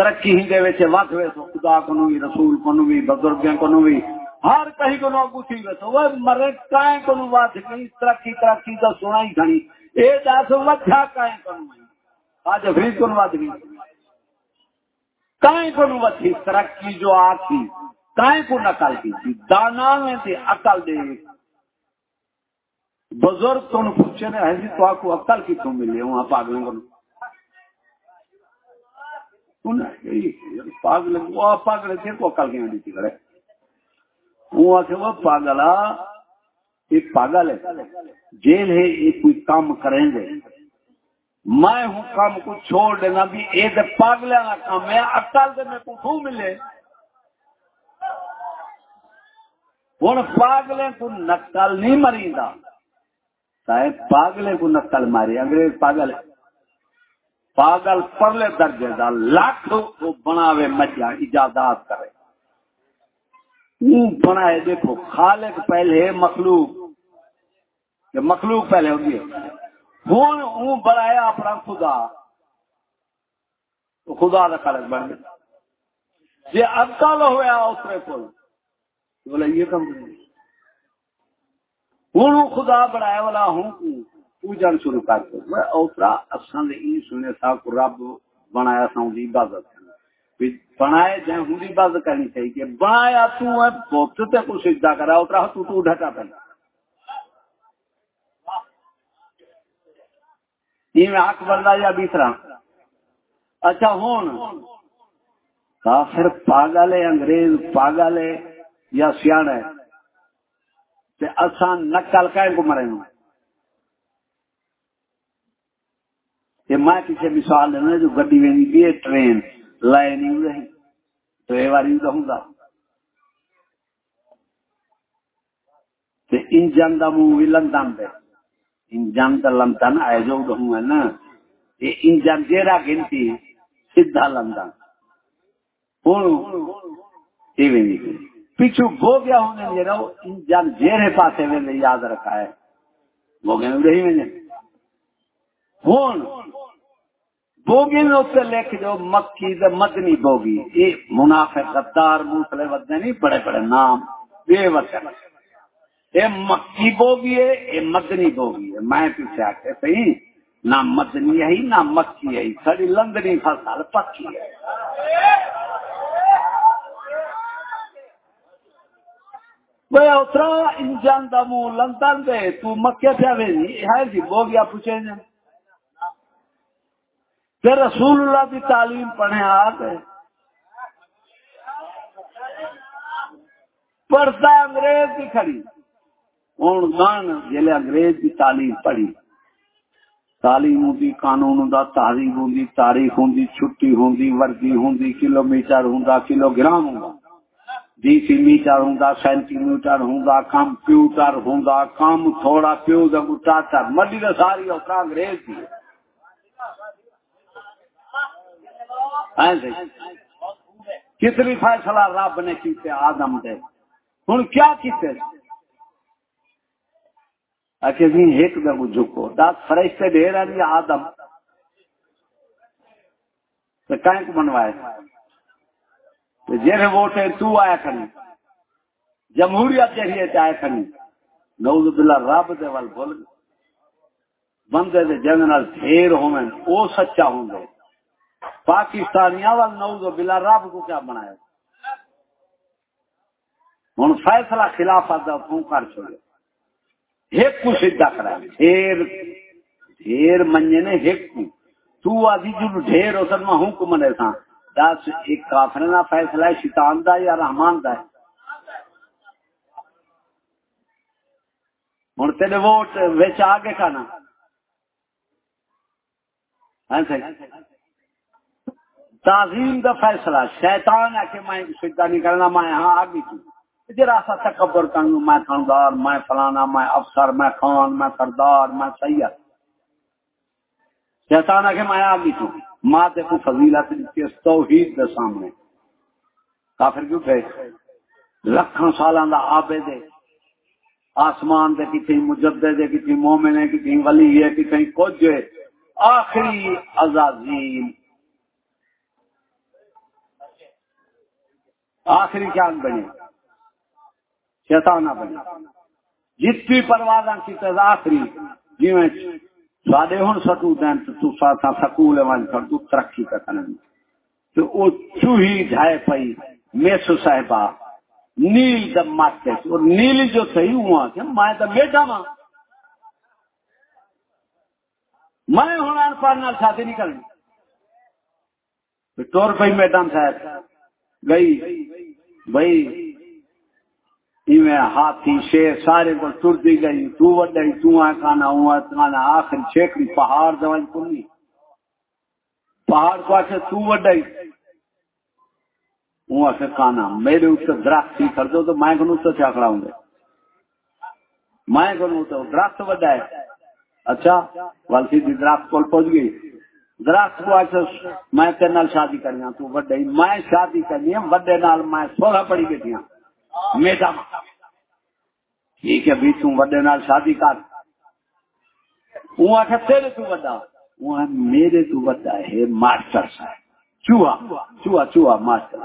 ترقی ہی دے ویسے وقت ویسو خدا کو بھی رسول کو بھی بزرگوں کو بھی ہر کہیں کو نو ویسو وہ مرے کائیں کو وقت نہیں، ترقی ترقی تو سنا ہی کھڑی یہ دس وجہ کائیں کو آج فرید کو وقت نہیں؟ کائیں کو وتھی ترقی جو آتی کائیں کو نقل کی تھی دانا میں تھے عقل دے۔ بزرگ تو پوچھے نے ایسی تو آپ کو عقل کی تو ملے وہاں پاگلوں کو پاگل پاگل تھے کو عقل کی نہیں کرے وہ آخر وہ پاگلا ایک پاگل ہے۔ جیل ہے ایک کوئی کام کریں گے۔ میں ہوں کام کو چھوڑ دینا بھی، اے دے پاگلے نہ کام ہے۔ عقل دے میں کو ملے۔ ہوں پاگلے کو نقل نہیں مریدا صاحب پاگلے کو نقل ماری، انگریز پاگل ہے۔ پاگل پرلے درجے دا لاکھ کو بناوے مجھا اجازات کرے۔ بنائے دیکھو، خالق پہلے مخلوق۔ کہ مخلوق پہلے ہوگی۔ ہوں اون بنایا اپنا خدا۔ تو خدا کا خالق بن گیا۔ جی اکل ہوا اسرے کو بولے، یہ کم ہوں خدا بنایا والا ہوں۔ پوجن شروع کر کے۔ اوسرا اصل نے سنے تھا کو رب بنایا سا دی عبادت بنائے جائیں ہوں عبادت کرنی چاہیے کہ بنایا تو ہے بہت تے کو سجدہ کرا اترا تو تو ڈھکا پہنا۔ یہ میں حق بندہ یا بیسرا۔ اچھا ہوں کافر پاگل ہے، انگریز پاگل ہے یا سیاح ہے۔ آسان نقل کائیں کو مرے یہ میں پیچھے مثال دینا جو گڈی وینی بھی ہے، ٹرین لائے نہیں رہی تو یہ بار رہوں گا انجن کا منہ بھی لندن دے۔ انجن کا لندن آئے جو رہوں ہے نا۔ یہ انجن جیرا گنتی سیدھا لندن۔ ہوں یہ بھی پیچھو گو گیا ہونے یہ رہو جان جیرے پاسے میں یاد رکھا ہے۔ وہ گئے رہی میں نے جی۔ ہون بوگی میں اس لکھ جو مکی دے مدنی بوگی۔ یہ منافع غدار موسلے ودنے نہیں، بڑے بڑے نام۔ بے وطن یہ مکی بوگی ہے یہ مدنی بوگی ہے۔ میں پیچھے آ کے صحیح نہ مدنی ہے، نہ مکی ہے۔ سڑی لندنی فصل پکی ہے۔ وہ اترا، انجان دا منہ لندن دے۔ تو مکے پہ ویلی ہے جی بو گیا پوچھے نے پھر رسول اللہ کی تعلیم پڑھے آ گئے پڑھتا انگریز کی کھڑی۔ ہوں گان جلے انگریز کی تعلیم پڑھی۔ تعلیم ہوں قانون دا تحریر ہوں تاریخ ہوں چھٹی ہوں وردی ہوں کلو میٹر ہوں کلو گرام ہوں ڈی سی میٹر ہوں سینٹی میٹر ہوں کمپیوٹر ہوں کام تھوڑا پیو ٹاٹر مڈی تو ساری اور انگریز کی ہاں جی۔ کتنی فیصلہ رب نے کیتے آدم دے۔ ہوں کیا کیتے؟ ایک جی، دم جھکو دس فرشتے ڈھیر ہے جی آدم۔ تو کہیں کو بنوائے۔ جیسے ووٹ ہے تو آیا کھنی جمہوریت جہی آیا کھنی نوز باللہ، رب دے وال بول بندے دے جنرل ڈھیر ہوئے او سچا ہوں گے۔ پاکستانیاں وال نوز باللہ رب کو کیا بنایا؟ ہوں فیصلہ خلاف آتا تو کر چھوڑے؟ ایک کو سیدھا کرا ڈھیر ڈھیر منجے نے ایک کو، تو آدھی جو ڈھیر ہو سن، میں حکم نے سا دس، ایک کافر نہ فیصلہ ہے، شیطان دا یا رحمان دا ہے؟ ہوں تیرے ووٹ وچ آ گئے کھانا۔ ہاں تعظیم دا فیصلہ، شیطان ہے کہ میں سجدہ نہیں کرنا، میں ہاں آگے کی۔ جرا سا تکبر کروں میں خاندار، میں فلانا، میں افسر، میں خان، میں سردار، میں سید۔ شیطان ہے کہ میں آگے کی۔ ماں تے کو فضیلت کے توحید دے سامنے۔ کافر کیوں گئے؟ لکھاں سالاں دا عابد ہے آسمان دے کتنی مجدد ہے کتنی مومن ہے کتنی ولی ہے کتنی کچھ ہے۔ آخری عزازیل آخری چاند بنے شیطانہ بنے جتنی پروازاں کی تز آخری جی میں سادے ہن سکو دین تو تو ساتھا سکول وان کر تو ترقی کا کرن تو او چوہی جائے پئی میسو صاحبہ۔ نیل دم ماتے اور نیل جو صحیح ہوا کہ میں تو بیٹا ماں میں ہونا پڑھ نال شادی نہیں کرنی ٹور پہ میدان صاحب۔ گئی۔ بھائی ہاتھی شیر سارے کو ٹرتی گئی، تو وڈائی، تو آ کانا ہوا کانا آخر چھیکری پہاڑ دوائی کنی۔ پہاڑ کو آخر تو وڈائی۔ وہ آخر کانا، میرے اتر درخت تھی کر دو تو میں کو اتر سے آکڑا ہوں گے۔ میں کو اتر، درخت وڈا اچھا والسی درخت کو پہنچ گئی۔ درخت کو آخر میں تیرے نال شادی کرنی تو وڈے میں شادی کرنی ہے، وڈے نال میں سولہ پڑی بیٹھی ہوں میڈم مطلب۔ ٹھیک ہے بھی تم وڈے نال شادی کر۔ وہ آخر تیرے تو وڈا۔ وہ میرے تو وڈا ہے ماسٹر صاحب۔ چوہا چوہا چوہا ماسٹر۔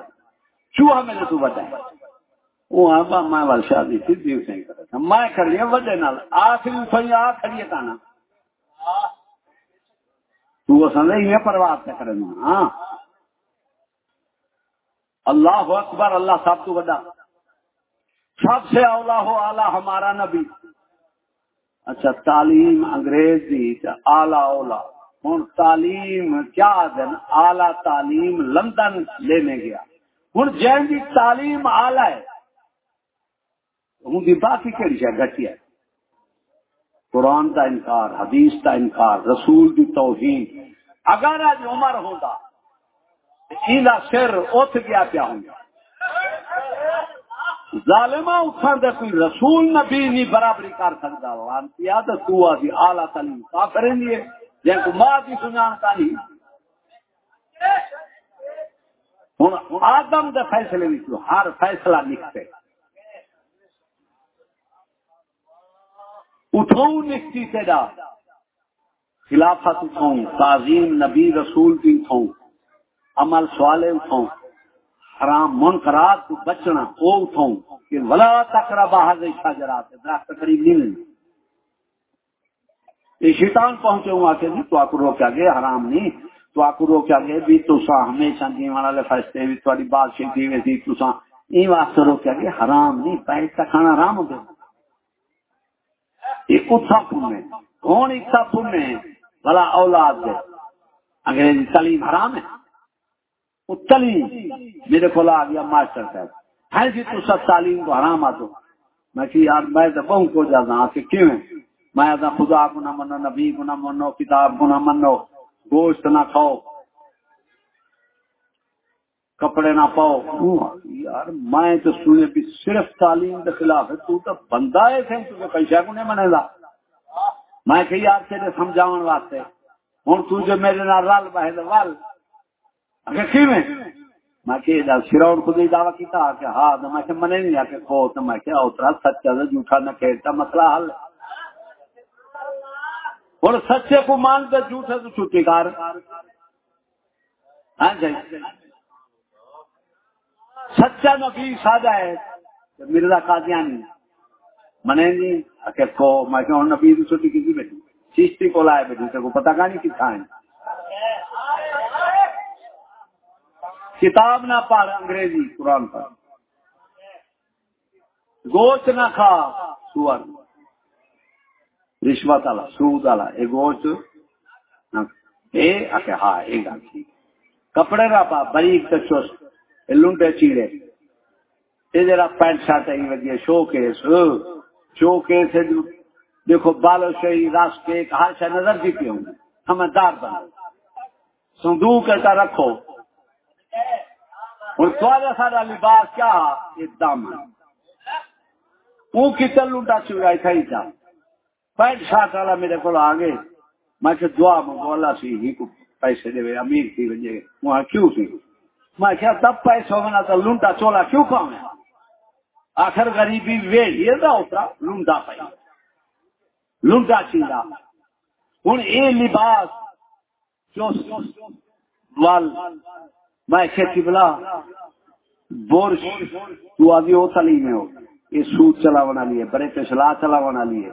چوہا میرے تو وڈا ہے۔ وہ آبا میں وال شادی تھی، دیو کرتا میں کر لیا ہاں، وڈے نال۔ آخری سوئی آ کھڑی ہے کانا تو سمجھ یہ پرواز کا کرنا ہاں۔ اللہ اکبر، اللہ سب تو بڑا۔ سب سے اولا ہو آلہ ہمارا نبی۔ اچھا تعلیم انگریز دی آلہ اولا ہوں تعلیم کیا دن؟ آلہ تعلیم لندن لینے گیا۔ ہوں جن کی تعلیم آلہ ہے۔ ہوں باقی کہڑی شاید گٹی ہے؟ قرآن کا انکار، حدیث کا انکار، رسول کی توہین۔ اگر آج عمر ہوتا ایلا سر ات گیا کیا ہوں ظالما اٹھان دے کوئی رسول نبی نہیں برابری کر سکتا لانتی تو تو آدھی آلہ تعلیم کا کریں گے جن کو ماں کی سنان کا نہیں۔ ہوں آدم دے فیصلے نہیں ہر فیصلہ لکھتے۔ اٹھاؤں نکتی تیرا خلافت اٹھاؤں، تعظیم نبی رسول کی اٹھاؤں، عمل سوالے اٹھاؤں، حرام منکرات کو بچنا وہ اٹھاؤں کہ ولا تکرا باہر شاجرات درخت قریب نہیں ملے۔ یہ شیطان پہنچے ہوں آ کے نہیں جی تو آپ روکیا گئے حرام نہیں۔ تو آپ روکیا گئے بھی تو سا ہمیشہ جیون والے فیصلے بھی تھوڑی بات شیتی ہوئی تھی تو سا این واسطے روکیا گئے حرام نہیں پیسہ کھانا حرام ہو گیا۔ ایک اتھا پنے کون اتھا پنے بلا اولاد دے۔ انگریزی تعلیم حرام ہے۔ وہ تعلیم میرے کو آ گیا ماسٹر صاحب۔ ہے جی تو سب تعلیم کو حرام آ تو۔ میں کہ یار، میں تو بہت کو جاتا ہوں کہ کیوں میں خدا کو نہ منو نبی کو نہ منو کتاب کو نہ منو گوشت نہ کھاؤ۔ کپڑے نہ پاؤ۔ کیوں یار، میں تو سنے بھی صرف تعلیم کے خلاف ہے، تو تو بندہ ہے تھے تو پیسہ کو نہیں منے گا؟ میں کہ یار، تیرے سمجھاؤن واسطے۔ ہوں تو جو میرے نال رل پہ ول اگر کی میں میں کہ سراؤن خود ہی دعویٰ کیتا کہ ہاں تو میں کہ منے نہیں، آ کے کھو۔ تو میں کہ اترا سچا تو جھوٹا نہ کھیلتا مسئلہ حل۔ اور سچے کو مان کر جھوٹے تو چھٹی کار ہاں جی۔ سچا نبی سادہ ہے۔ مرزا قادیانی منے نہیں؟ کہ کو، میں کہ نبی کی چھٹی کی بیٹھی چیشتی کو لائے بیٹھی تے کو پتہ کا نہیں کتنا ہے کتاب نہ پڑھ، انگریزی، قرآن پر گوشت نہ کھا، سور۔ رشوت والا، سود والا یہ گوشت اے آکے ہاں اے گل ٹھیک۔ کپڑے را پا بریک تے چوس لنڈے چیڑے۔ اے جڑا پینٹ شرٹ ای ودی شو کیس ہاں، شو کیس دیکھو، بالو شہی، راس کے ہر شے نظر دی پیوں سمجھدار بن صندوق کا رکھو۔ اور تھوڑا سارا لباس کیا؟ یہ دامن وہ کتنے لوٹا چورائی تھا تھا پینٹ شارٹ والا میرے کو آگے میں دعا منگو اللہ سی ہی کو پیسے دے۔ امیر تھی وجہ وہاں کیوں تھی؟ میں کیا تب پیسے ہونا تو لونٹا چولا کیوں کام ہے آخر غریبی وے یہ تھا اترا لونٹا پائی۔ لونٹا چیلا ہوں یہ لباس وال، میں کھیتی بلا بورش تو آدھی وہ تعلیم ہو۔ یہ سوت چلاونا لیے بڑے پسلا چلاونا لیے۔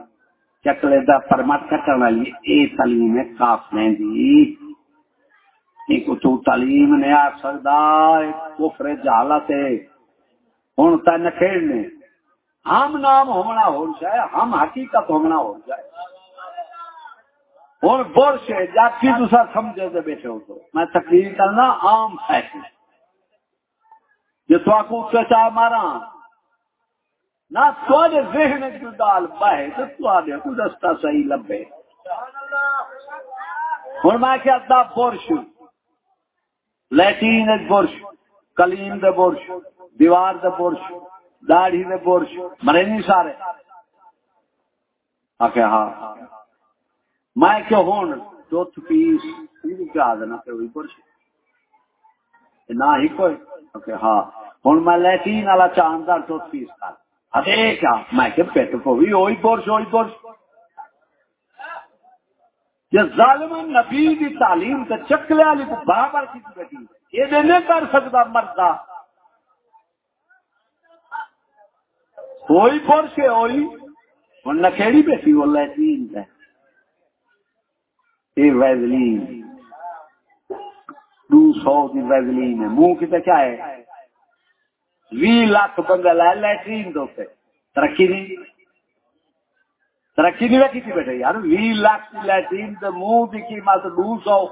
چکلے دا پرمٹ کٹنا لیے، اے تعلیم ہے کاف نہیں دی۔ ایک تو تعلیم نہیں آ سکتا کفر جہالت ہے۔ ہوں تین کھیلنے ہم نام ہونا ہو جائے، ہم حقیقت ہونا ہو جائے۔ ہوں برش جاتی دوسرا سمجھے دے بیٹھے ہو تو۔ میں تقریر کرنا عام فیصلہ جو تو آپ کو چاہ مارا نہ تھوڑے ذہن کی دال بہے تو تھوڑے کو رستہ صحیح لبے۔ ہوں میں کیا تھا برش۔ لیٹرین برش کلیم دے برش دیوار دے برش داڑھی دے برش مرے نہیں سارے آکے ہاں میں کیا ہون چوتھ پیس کیا دینا کہ وہی برش نہ ہی کوئی اوکے ہاں ہوں میں لیٹرین والا چاندار چوتھ پیس کر ارے کیا میں کہ پیٹ کو بھی وہی برش وہی برش یہ ظالم نبی کی تعلیم تے چکلے والی کو برابر کی بیٹھی یہ دے نہیں کر سکتا مردا۔ کوئی برش ہے وہی ہوں نکھیڑی بیٹھی وہ لیٹرین ہے یہ ویزلین۔ دو سو کی ویزلین ہے۔ منہ کتنے کیا ہے؟ وی لاکھ بندہ لائے لیٹرین دو سے ترقی نہیں۔ ترقی نہیں رکھی تھی بیٹھے یار وی لاکھ لیٹرین دے منہ کی قیمت دو سو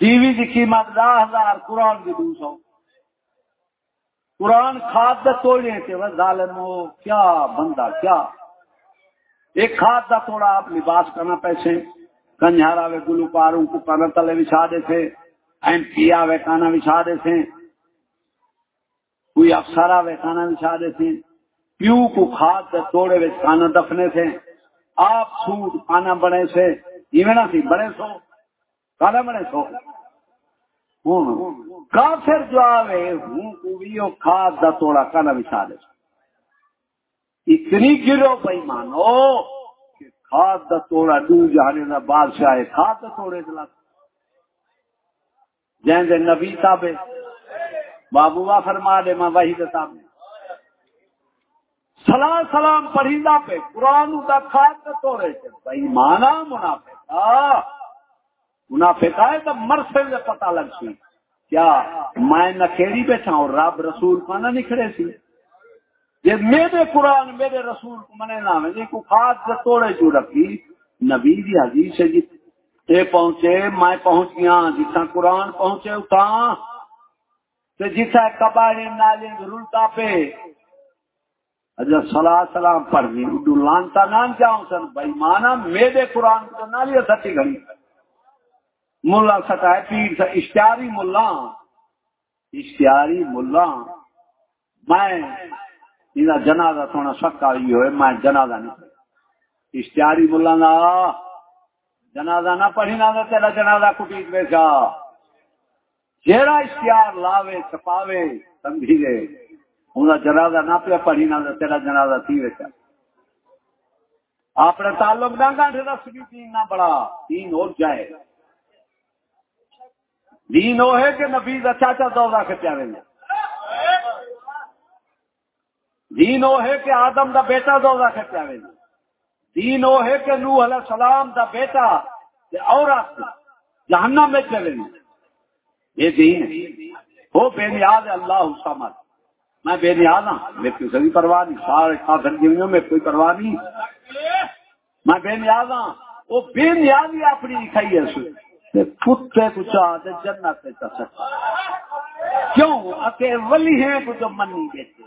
ٹی وی کی قیمت دہ ہزار قرآن کی دو سو قرآن کھاد دے توڑے تھے وہ ظالم کیا بندہ کیا ایک کھاد دا توڑا آپ لباس کرنا پیسے کنجھارا وے گلو پاروں کو کانا تلے بچھا دے تھے ایم پی آوے کانا بچھا دے تھے کوئی افسر آوے کانا بچھا دے تھے پیو کو کھاد دے توڑے وچ کانا دفنے تھے آپ سوٹ کانا بنے سے، ایویں تھی بڑے سو۔ کانا بنے سو۔ کافر جو آوے، ہوں کو بھی کھاد دا توڑا، کانا بچھا دے۔ اتنی گرو بھائی مانو کھاد دا توڑا، دو جہانے دا بادشاہ ہے، کھاد دا توڑے دلا جہاں دے نبی تابے بابو وا فرما دے ماں وحی دے تابے سلام سلام پڑھیندہ پہ قرآن دا کھاد دا توڑے چھے بھائی، مانا منافق منافق آئے تو مرسے دے پتہ لگ سی۔ کیا میں نکیڑی بیٹھا ہوں رب رسول کانا نکھڑے سی؟ یہ میرے قرآن، میرے رسول کو منے نام ہے کو خاص سے توڑے جو رکھی۔ نبی دی حدیث ہے جی اے پہنچے، میں پہنچ گیا جتنا قرآن پہنچے اتا تے جتنا کباڑے نالے رلتا پہ اجا صلاح سلام پڑھ دی اڈو لانتا نام جاؤں سن؟ بھائی مانا میرے قرآن کو نالی سٹی گھڑی ملا سٹا ہے پیر سے اشتیاری ملا۔ اشتیاری ملا۔ میں جنازہ تھوڑا سکا ہی ہوئے، میں جنازہ نہیں اشتہاری ملا نا۔ جنازہ نہ پڑھی نہ تیرا جنازہ کٹیت بیچا جیڑا اشتہار لاوے، چھپاوے، سمجھی دے انہا جنازہ نہ پہ پڑھی، نہ تیرا جنازہ تھی بیچا اپنے تعلق نہ گاٹھے رس بھی دین نہ بڑا دین ہو جائے۔ دین ہو ہے کہ نبی دا چاچا دوزہ کے پیارے میں دین او ہے کہ آدم دا بیٹا دوزہ کے پیاوے دین او ہے کہ نوح علیہ السلام دا بیٹا عورت جہنم میں چلے یہ دین وہ بے نیاز اللہ سمد میں بے نیاز ہوں میرے کوئی سبھی پرواہ نہیں۔ سارے کافر جیویوں میں کوئی پرواہ نہیں۔ میں بے نیاز ہوں وہ بے نیازی اپنی لکھائی ہے پتے کو چاہ جنت کیوں؟ اکے ولی ہیں کو جو منی بیٹھے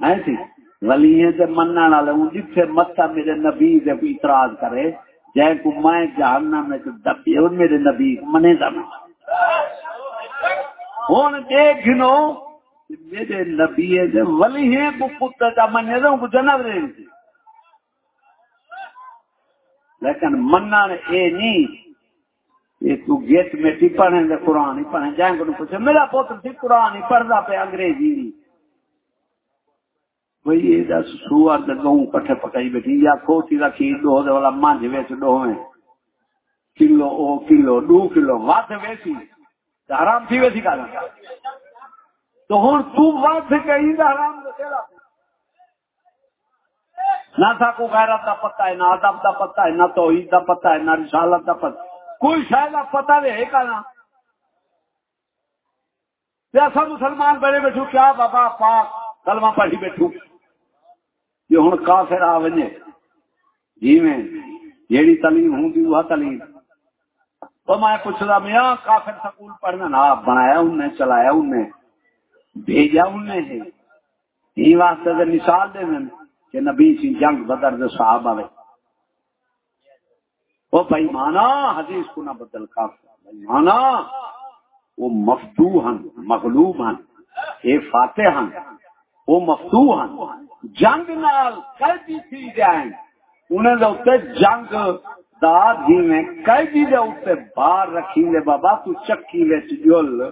ایسی ولی ہیں تے مننا والے ہوں جتھے متا میرے نبی دے کوئی اعتراض کرے جے کو میں جہنم میں تو دبی میرے نبی منے دا میں دیکھ نو میرے نبی دے ولی ہیں کو پتہ کا منے دا کو جنت رہے لیکن مننا اے نہیں یہ تو گیٹ میں ٹی پڑھیں گے قرآن ہی پڑھیں جائیں گے پوچھے میرا پوتر سی قرآن ہی پڑھتا پہ انگریزی نہیں بھئی یہ دس سوار دے گہوں کٹھے پکائی بیٹھی، یا کھوتی رکھی دو، دے والا مانج ویچ دو میں کلو او کلو، دو کلو، وات ویسی حرام تھی ویسی کا تو ہن تو وات کہیں دا حرام نہ تھا کو غیرت دا پتہ ہے، نہ ادب دا پتہ ہے، نہ توحید دا پتہ ہے، نہ رسالت دا پتہ۔ کوئی شاید پتہ رہے کا نا ایسا مسلمان بڑے بیٹھو، کیا بابا پاک کلمہ پڑھی بیٹھو۔ یہ ہوں کافر آ وجے جی میں، جیڑی تعلیم ہوں گی، وہ تعلیم۔ تو میں پوچھتا میاں کافر سکول پڑھنا نا بنایا انہیں چلایا انہیں بھیجا انہیں ہے یہ۔ واسطے مثال دے میں کہ نبی سی جنگ بدر دے صاحب آئے وہ بھائی مانا، حدیث کو نہ بدل کافر مانا، وہ مفتو ہن، مغلوب ہن اے فاتح ہن، وہ مفتو ہن۔ جنگ نال قیدی تھی جائیں۔ انہیں دے جنگ دا جی میں قیدی دے اوتے بار رکھی لے بابا تو چکی وچ جول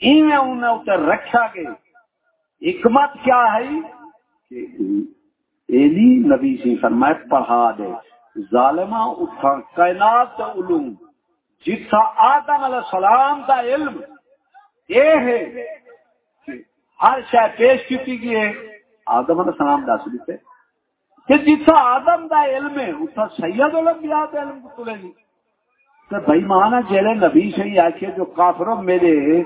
ایویں انہیں اوتے رکھا گئے۔ حکمت کیا ہے؟ کہ ایلی نبی سی فرمائے پڑھا دے۔ ظالمہ اٹھا کائنات دا علوم۔ جتھا آدم علیہ السلام دا علم۔ اے ہے ہر شے پیش کی گئی ہے۔ آدم علیہ السلام دا دیتے کہ جتھا آدم دا علم ہے، اتھا سید الانبیاء دا علم کو تلے گی تو بھائی مانا جیلے نبی سے ہی آکھے جو کافروں میرے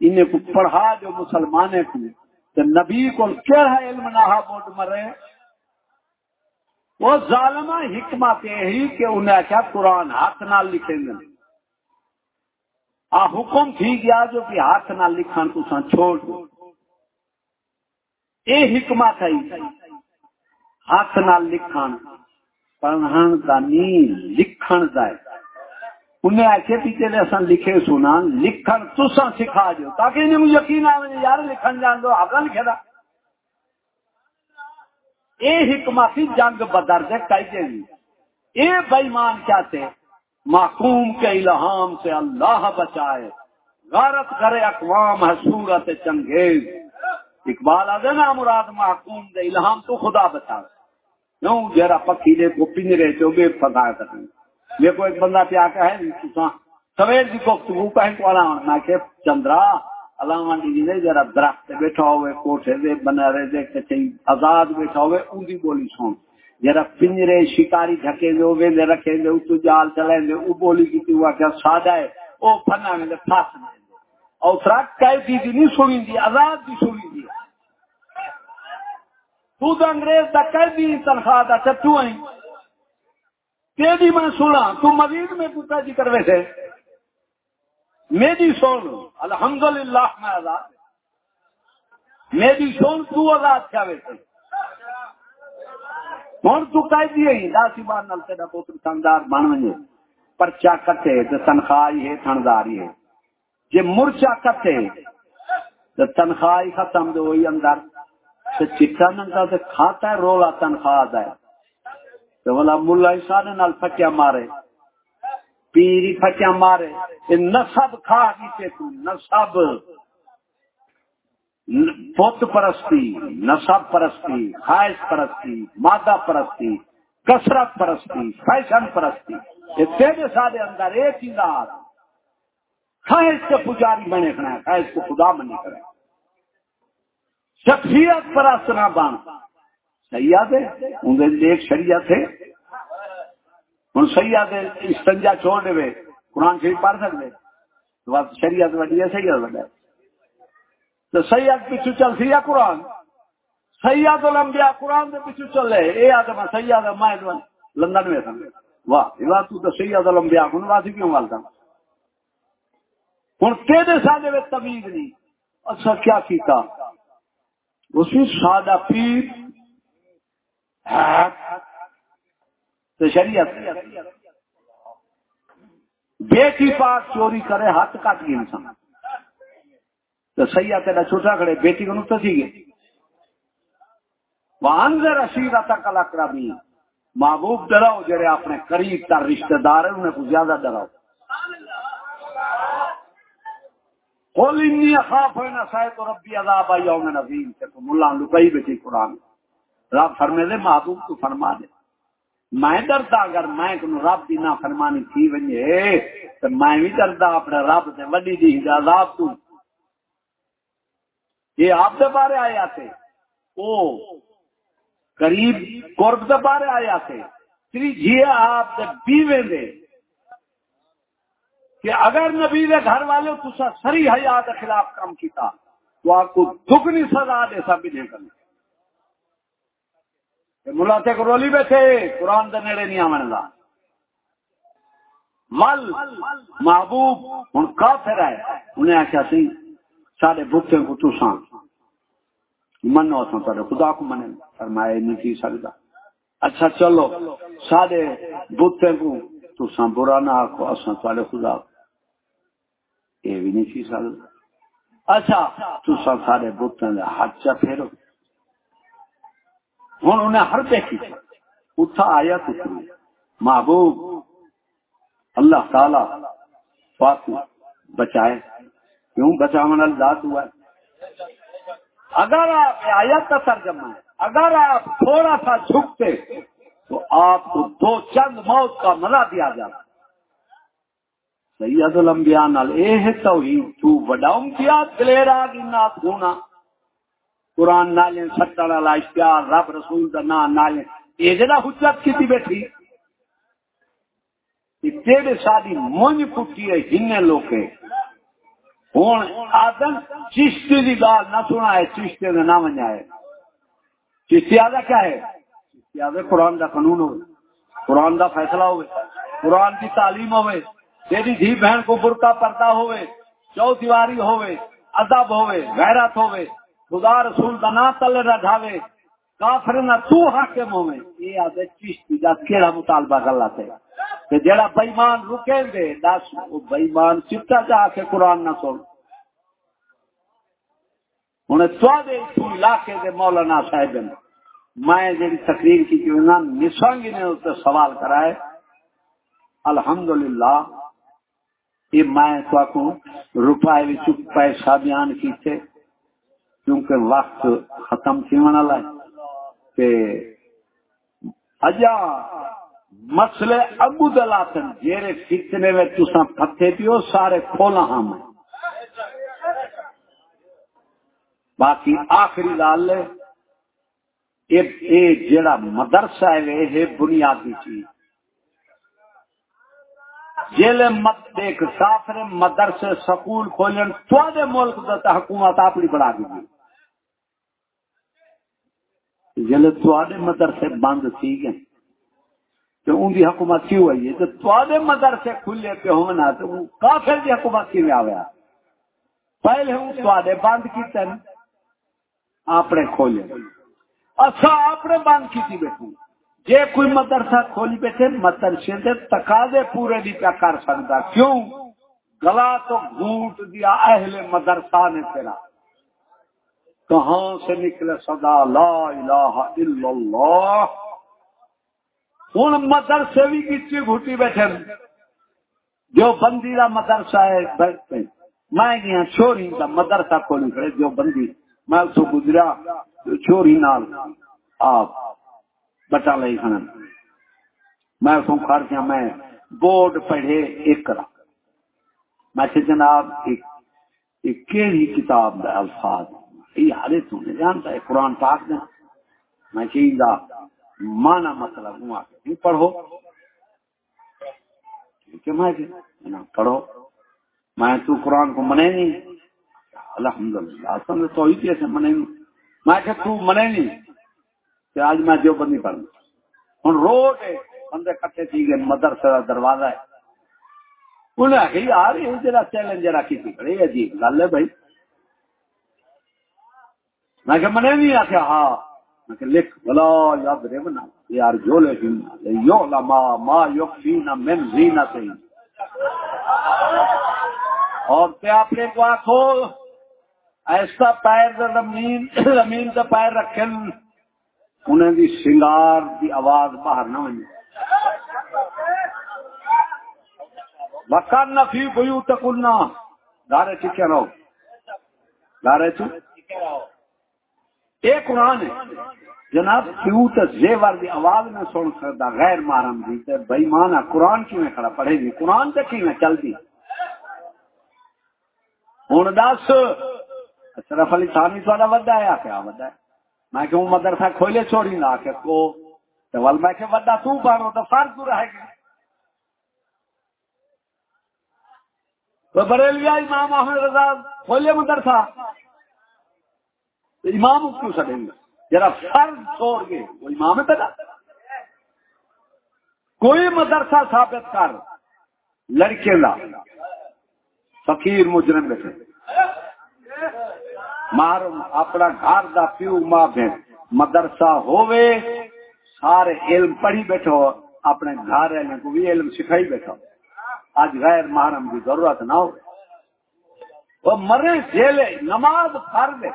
انہیں کو پڑھا، جو مسلمانے کو تو نبی کو کیا ہے علم نہ بوٹ مرے؟ وہ ظالمہ حکمت یہی کہ انہیں کیا قرآن ہاتھ نہ لکھیں گے۔ آ حکم تھی گیا جو کہ ہاتھ نہ لکھن تو سن چھوڑ دو۔ اے حکمت ہے۔ ہاتھ نہ لکھن، پڑھن دا نہیں لکھن دا ہے۔ انہیں ایسے پیچھے نے اصل لکھے سنا لکھن تسا سکھا جو تاکہ انہیں مجھے یقین آئے یار لکھن جان دو آپ لکھے دا۔ اے حکمت جنگ بدر دے قیدے دی۔ اے بےمان کیا تھے محکوم کے الہام سے اللہ بچائے۔ غارت کرے اقوام ہے صورت چنگیز۔ اقبال آدھے نا، مراد محکوم دے الہام تو خدا بچا نو جرا پکی دے کو پنجرے چو بے فضا کریں میرے کو ایک بندہ پیا کہ ہے سویر جی کو گفتگو پہنٹ والا میں کہ چندرا علامہ جی نے جرا درخت بیٹھا ہوئے، کوٹھے دے بنا رہے دے کچھ آزاد بیٹھا ہوئے ان کی بولی سن۔ جرا پنجرے شکاری ڈھکے دے ہوئے دے رکھے دے اتو جال چلے دے او بولی کی تو کیا سادہ ہے او پھنا میں دے، پھاس میں دے۔ اور تراک کئی دی دی نہیں سنی دی، آزاد دی سنی دی۔ تو دا انگریز دا کئی دی تنخواہ دا چتو ہیں۔ تیری میں سنا تو مزید میں پوچھا جی کروے تھے۔ میری سون الحمدللہ میں آزاد میری سون تو آزاد کیا ویسے ہوں تو کہہ دیے ہی داسی بار نل تیرا پوتر تھندار بن وجے پرچا کٹے تو تنخواہ ہے تھندار ہے۔ جی مرچا کٹے تو تنخواہ ختم دے وہی اندر۔ تو چٹا ننگا تو کھاتا ہے رولا تنخواہ ہے تو بولا ملا سارے نال پھٹیا مارے پیری پھٹیا مارے نسب کھا دیتے تو نسب پت پرستی نسب پرستی خواہش پرستی مادہ پرستی کسرت پرستی فیشن پرستی یہ تیرے سارے اندر ایک چیز خواہش کے پجاری بنے کھڑا ہے خواہش کو خدا بنے کرے شخصیت پرست نہ بن سیاد ہے؟ انہیں ایک شریعت ہے ہوں سیاد استنجا چھوڑ دے۔ قرآن شریف پڑھ سکتے۔ تو شریعت وڈی ہے سیاد وڈا تو سیاد پیچھو چل سی قرآن؟ سیاد الانبیاء قرآن دے پیچھو چلے اے آدم سیاد میں لندن میں سن واہ واہ تو تو سید الانبیاء ہن واسی کیوں والدا ہن کیدے ساڈے وچ تمیز نہیں۔ اچھا کیا کیتا؟ اسی سادہ پیر تو شریعت بیٹی پاک چوری کرے، ہاتھ کٹ گئی انسان۔ تو سیاح تیرا چھوٹا کھڑے، بیٹی کو نقطہ سی گئے وانزر اشیرہ تک الاقربین محبوب ڈراؤ، جڑے اپنے قریب تر رشتہ دار ہیں، انہیں کو زیادہ ڈراؤ۔ قل انی اخاف ان سایت ربی عذاب یوم نظیم کہ تو ملا لکئی بیٹھی قرآن. رب فرمے دے محبوب تو فرما دے. میں ڈردا، اگر میں کو رب دی نہ فرمانی تھی ونجے تو میں بھی ڈردا اپنے رب سے وڈی دی عذاب تو. یہ آپ دے بارے آیا تھے. او، قریب قرب دے بارے آیا تھے. تری جی آپ دے بیوے دے. کہ اگر نبی دے گھر والے تو سری حیات کے خلاف کام کیتا تو آپ کو دگنی سزا دے سب بھی کرنا ملا تے کو رولی بیٹھے، قرآن دے نیڑے نہیں آمن دا۔ مل، محبوب ہوں کافر ہے۔ انہیں آخیا سی سارے بھوکے کو تسان منو اصا تے خدا کو منے فرمایا نہیں کی سکتا اچھا چلو سارے بوتے کو تسان برا نہ آخو اصا تے خدا کو۔ یہ بھی نہیں سی سکتا اچھا۔ تسان سارے بوتے ہاتھ چا پھیرو۔ ہوں انہیں ہر دیکھی اٹھا آیا تو محبوب۔ اللہ تعالی پاک بچائے۔ کیوں بچاون ذات ہوا؟ ہے اگر آپ آیت کا ترجمہ ہے اگر آپ تھوڑا سا جھکتے تو آپ کو دو چند موت کا مزہ دیا جاتا۔ سید الانبیاء نال اے ہے توحید تو وڈاؤں کیا دلیر آگی نات ہونا قرآن نالے سٹا والا اشتہار رب رسول کا نام نالے یہ جڑا حجت کی بیٹھی تیرے ساری مونج کٹی ہے جن لوگ ہوں آدم چشتی کی گال نہ سنا ہے چشتے کا نہ منیا ہے چشتی آدھا کیا ہے؟ چشتی آدھا قرآن کا قانون ہو قرآن کا فیصلہ ہوئے، قرآن کی تعلیم ہوئے۔ تیری دھی بہن کو برقع پردہ ہوئے چو دیواری ہوئے ادب ہوئے غیرت ہوئے خدا رسول کا نام تلے نہ ڈھاوے، کافر نہ تو حاکم ہوے یہ آدھے چشتی دا کیڑا مطالبہ غلط ہے۔ کہ جڑا بےمان رکیں گے دس وہ بےمان چپتا جا کے قرآن نہ سن۔ ہوں سوادے علاقے کے مولانا صاحب میں جی تقریر کی نسانگی نے اس سے سوال کرائے۔ الحمدللہ یہ میں تو روپئے پیسہ بیان کیتے، کیونکہ وقت ختم تھی والا ہے کہ اجا مسئلے ابو دلاتن جیرے فتنے میں تسا پتے پیو سارے کھولا ہم ہاں باقی آخری لال اے جڑا مدرسہ ہے، یہ بنیادی چیز۔ جیلے مت دیکھ، کافر مدرسے، سکول کھولن تو ملک دا حکومت اپنی بڑھا دی جلے تے مدرسے بند تھی گئے تو ان کی حکومت کیوں ہوئی ہے؟ تو تے مدرسے کھلے پہ ہونا تو کافر کی حکومت کی آیا پہلے ہوں تے بند کیتے اپنے کھولے۔ اچھا اپنے بند کی تھی بیٹھوں جے کوئی مدرسہ کھولی بیٹھے مدرسے سے تقاضے پورے نہیں پیا کر سکتا کیوں گلا تو گھوٹ دیا اہل مدرسہ نے تیرا کہاں سے نکلے صدا لا الہ الا اللہ ہوں مدرسے بھی کچی گھٹی بیٹھے جو بندی کا مدرسہ ہے میں گیا چوری کا مدرسہ کھول کھڑے جو بندی میں اس کو گزرا چوری نال آپ بچا لے کھانا میں اس کو کھڑ کیا میں بورڈ پڑھے ایک کرا میں سے جناب ایک کیڑی کتاب دا الفاظ؟ یہ ہر تمہیں جانتا ہے قرآن پاک نے میں چاہیے مانا مطلب ہوں آ پڑھو۔ پڑھو۔ میں تو قرآن کو منے نہیں۔ الحمد للہ اصل تو ہی کیسے منے؟ نہیں میں کہ تو منے نہیں۔ کہ آج میں جو بندی پڑھوں ہوں روڈ بندے کٹے تھی گئے مدرسے کا دروازہ ہے۔ انہیں آخر یار، یہ جرا چیلنج رکھی تھی بڑی عجیب گل ہے بھائی۔ میں کہ منے نہیں آخیا ہاں۔ میں کہ لکھ بلا یاد رے بنا یار جو لے یو لما ما یکفینا من زینت اور تے اپنے کو آخو ایسا پیر زمین زمین تے پیر رکھن۔ انہیں دی سنگار دی آواز باہر نہ ونجے وکان فی بیوتکنا گارے ٹکے رہو۔ گارے چ ایک قرآن ہے۔ جناب کیوت زیور دی آواز میں سن سکتا، غیر محرم دی۔ تے بھائی مانا قرآن کی میں کھڑا؟ پڑھے گی قرآن تے کی میں چلتی ہوں دس۔ اشرف علی ثانی تھوڑا ودا ہے۔ کیا ودا ہے۔ میں کہ مدرسہ کھولے چھوڑی نہ کہ کو تو ول میں کہ ودا تو پڑھو تو فرض تو رہے گا۔ تو بریلوی امام احمد رضا کھولے مدرسہ۔ امام کیوں سڑیں گے ذرا فرض چھوڑ گئے وہ امام ہے تھا کوئی مدرسہ ثابت کر لڑکے لا۔ فقیر مجرم بیٹھے۔ محرم اپنا گھر دا پیو ماں بہن۔ مدرسہ ہووے، سارے علم پڑھی بیٹھو، اپنے گھر رہنے کو بھی علم سکھائی بیٹھو۔ آج غیر محرم کی ضرورت نہ ہو۔ وہ مرے جیلے نماز فرض ہے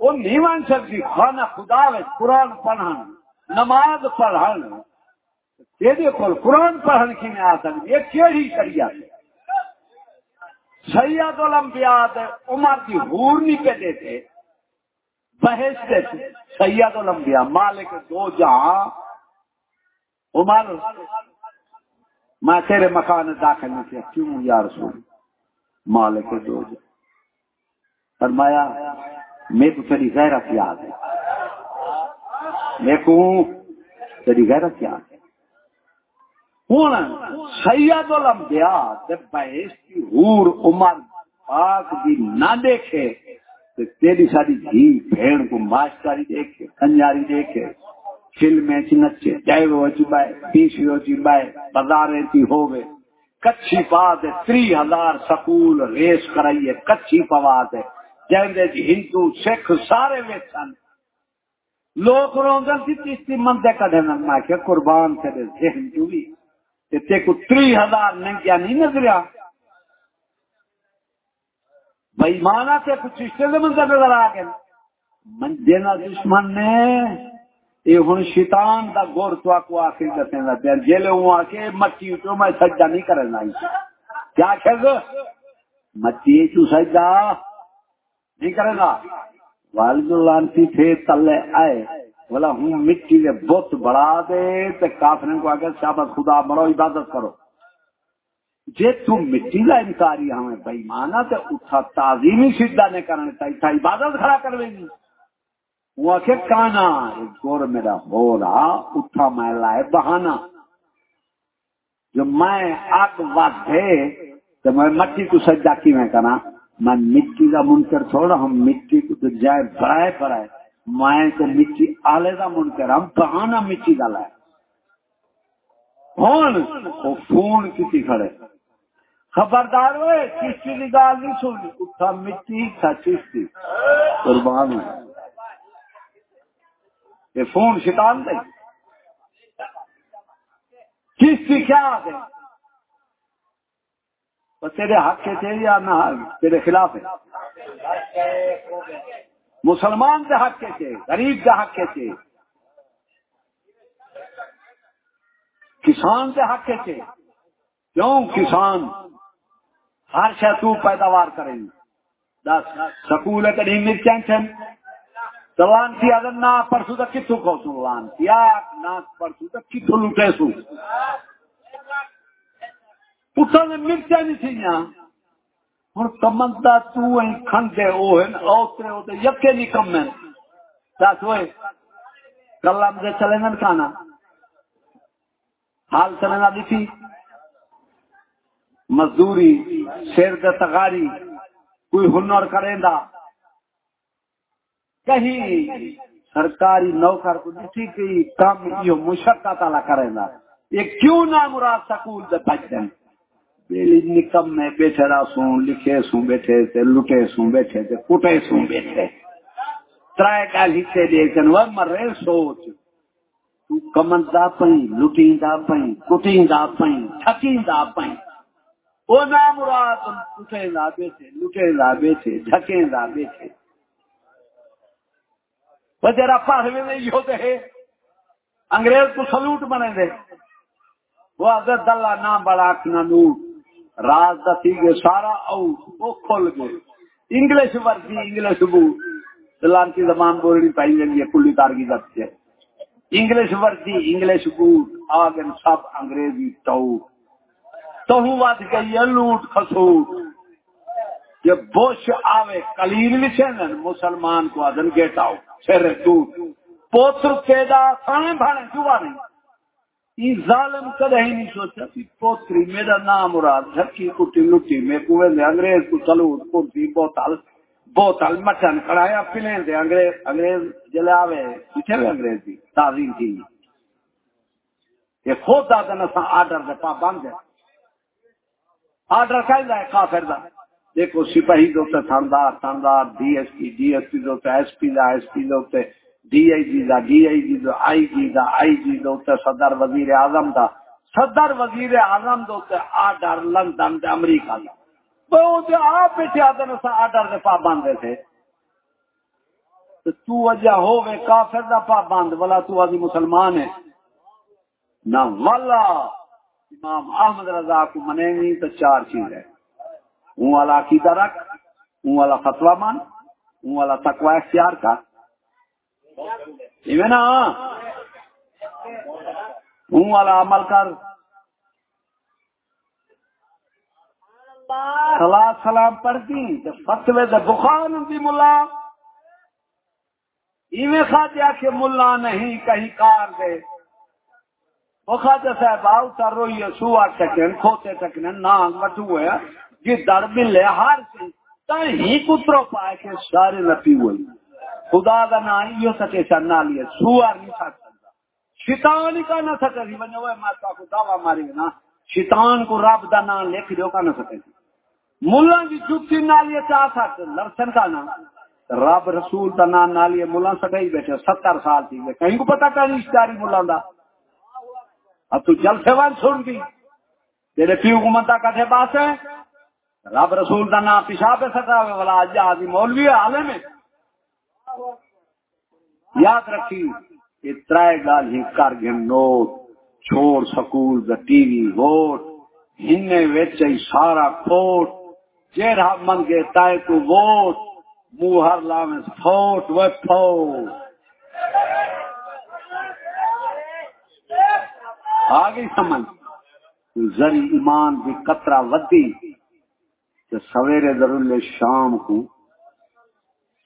وہ نہیں مان سکتی خانہ خدا وے قرآن پڑھن نماز پڑھن یہ کول قرآن پڑھن کی نہیں آ سکتی یہ کیڑی شریعت ہے؟ سید الانبیاء عمر کی حور نہیں پہ دیتے بحث دیتے سید الانبیاء، مالک دو جہاں۔ عمر، میں تیرے مکان داخل نہیں کیا کیوں یا رسول؟ مالک دو جہاں۔ فرمایا میں تو تیری غیرت یاد ہے۔ میں کو تیری غیرت یاد ہے۔ ہوں سید الانبیاء تے بحث کی حور عمر پاک بھی نہ دیکھے تو تیری ساری دھی بھیڑ کو ماسٹاری دیکھے، کنجاری دیکھے، فلمیں چ نچے ڈائیو ہو چی بائے پیشی ہو چی بائے، بازاریں چی ہوگے کچھی پات ہے تری ہزار سکول ریس کرائیے، کچھی پوات ہے جہندے جی ہندو، سکھ سارے ویچن لوگ روندن تھی تیستی مندے کڑھے میں کہ قربان سے ذہن جو بھی۔ تے کو تری ہزار ننگیا نہیں نظریا۔ بھائی مانا تے کچھ رشتے دے منظر نظر آ گئے۔ من دینا دشمن نے۔ یہ ہوں شیطان دا گور تو کو آخری دسیں گا پھر جیلے ہوں آ کے مچی تو میں سجدہ نہیں کرنا کیا کہ مچی تو سجدہ نہیں کرے گا۔ والد لانتی تھے تلے آئے۔ بولا ہوں مٹی دے بت بڑا دے تے کافرن کو اگر شابت خدا مرو عبادت کرو۔ جے تو مٹی کا انکاری ہمیں بھائی مانا تے اٹھا تعظیمی سجدہ نے کرنے تا عبادت کھڑا کر لیں وہ آخر کانا گور میرا ہو رہا اٹھا میں لائے بہانا۔ جو میں آگ ودے تو میں مٹی کو سجدہ کی میں کرا میں مٹی کا منکر چھوڑا ہم مٹی کو تو جائے برائے برائے۔ میں تو مٹی آلے کا منکر ہم بہانا مٹی کا لائے ہوں وہ فون کی کھڑے۔ خبردار ہوئے چشتی کی گال نہیں سنی؟ اٹھا مٹی تھا چشتی۔ قربان ہوئے۔ یہ فون شیطان دے۔ چشتی کیا دے تیرے حق کے تھے یا نہ تیرے خلاف ہے۔ مسلمان کے حق کے تھے، غریب کے حق کے کسان کے حق کے کیوں؟ کسان۔ ہر شہ تو پیداوار کریں۔ گے دس، سکول کہیں مرچیں چھن کی اگر نہ پرسو تک کتوں کو سلان کیا؟ نہ پرسو تک کتوں لوٹے سو پتر نے مرچیں نہیں تھی ہوں کمنتا تنتے اوترے ہوتے یقے نہیں کم دس ہوئے کلا مجھے چلے نا کھانا۔ حال چلے نا دیکھی مزدوری شیر دے تغاری، کوئی ہنر کرے دا کہیں سرکاری نوکر کو دیکھی کہ کام یہ مشقت والا کرے دا یہ کیوں نہ مراد سکول دے بچ بیلی نکم میں بیٹھے سوں، لکھے سوں بیٹھے تے، لٹے سوں بیٹھے تے کٹے سوں بیٹھے۔ ترائے کا لکھے دیکھن وہ مرے سوچ۔ تو کمن دا پئی لٹی دا پئی کٹی دا پئی تھکی دا پئی وہ نہ مراد کٹے دا بیٹھے، لٹے دا بیٹھے ڈھکے دا بیٹھے۔ وہ تیرا پاس میں نہیں ہوتے ہیں انگریز کو سلوٹ بنے دے۔ وہ اگر دلہ نہ بڑا نہ نوٹ راز دسی گے سارا او وہ کھل گئے۔ انگلش ورزی، انگلش بو۔ دلان کی زبان بولنی پائی جائیں گے کلی تار کی دب سے انگلش ورزی، انگلش بوٹ، آگن سب انگریزی ٹوٹ۔ تو وات گئی لوٹ خسوٹ جب بوش آوے کلیل وچے مسلمان کو ادن گیٹاؤ سر ٹوٹ۔ پوتر پیدا کھانے بھانے چوبا نہیں۔ یہ ظالم کدے ہی نہیں سوچا کہ پوتری میرا نام مراد جھکی کٹی لٹی میں کوے دے انگریز کو چلو کٹی بوتل بوتل مٹن کڑایا پلیں دے انگریز انگریز جلاوے پیچھے بھی انگریز دی تعظیم کی۔ یہ خود دادا نسا آرڈر دے پا بند ہے۔ آرڈر کہیں ہے؟ کافر دا۔ دیکھو، سپاہی دوتے تھاندار تھاندار D S P D S P دوتے S P دا ایس پی دوتے ڈی آئی جی دا ڈی آئی جی دا آئی جی دا آئی جی دا صدر وزیر اعظم دا. صدر وزیر اعظم دا آڈر لندن امریکہ دا. وہ آپ بیٹھے آدھے دے پابند تھے. تو وجہ ہو کافر دا پابند والا تو آدھی مسلمان ہے. نہ والا امام احمد رضا کو منے گی تو چار چیز ہے اون والا عقیدہ رکھ، اون والا فتوا مان، اون والا تقوی اختیار کا نا۔ ہوں والا عمل کر۔ سلا سلام پڑھتی۔ فتوے دے بخار دی ملا۔ ایویں خاجا کہ ملا نہیں کہیں کار دے۔ خاجا صاحب آؤ تر روئی سوا ٹکن کھوتے ٹکن نانگ وٹو ہے۔ جی در ملے ہر چیز ہی کترو پائے کہ سارے نپی ہوئی۔ خدا کا نام یہ سکے سر نہ لیے سوار نہیں سک سکتا۔ شیطان ہی کا نہ سکے سی بنے ہوئے ماتا کو دعوی ماری نا۔ شیطان کو رب دا نام لکھ دیو کا نہ سکے ملا کی جی جتی نہ لیے چاہ سکتے، لرسن کا نام۔ رب رسول دا نام نہ لیے ملا سکے بیٹھے، ستر سال تھی کہیں کو پتا کہ اشتہاری ملا دا۔ اب تو جل سے ون سن گئی تیرے پیو کو منتا کٹے بات ہے۔ رب رسول دا نام پیشاب سکا والا آج آدمی مولوی عالم ہے۔ یاد رکھی، یہ ترائے گال ہی کر گئے نوٹ، چھوڑ سکول دا ٹی وی ووٹ ہنے وچ سارا کھوٹ جیڑا منگے تائے تو ووٹ، منہ ہر فوٹ و فوٹ آگے سمجھ، زری ایمان کی قطرہ ودی سویرے ضرور شام کو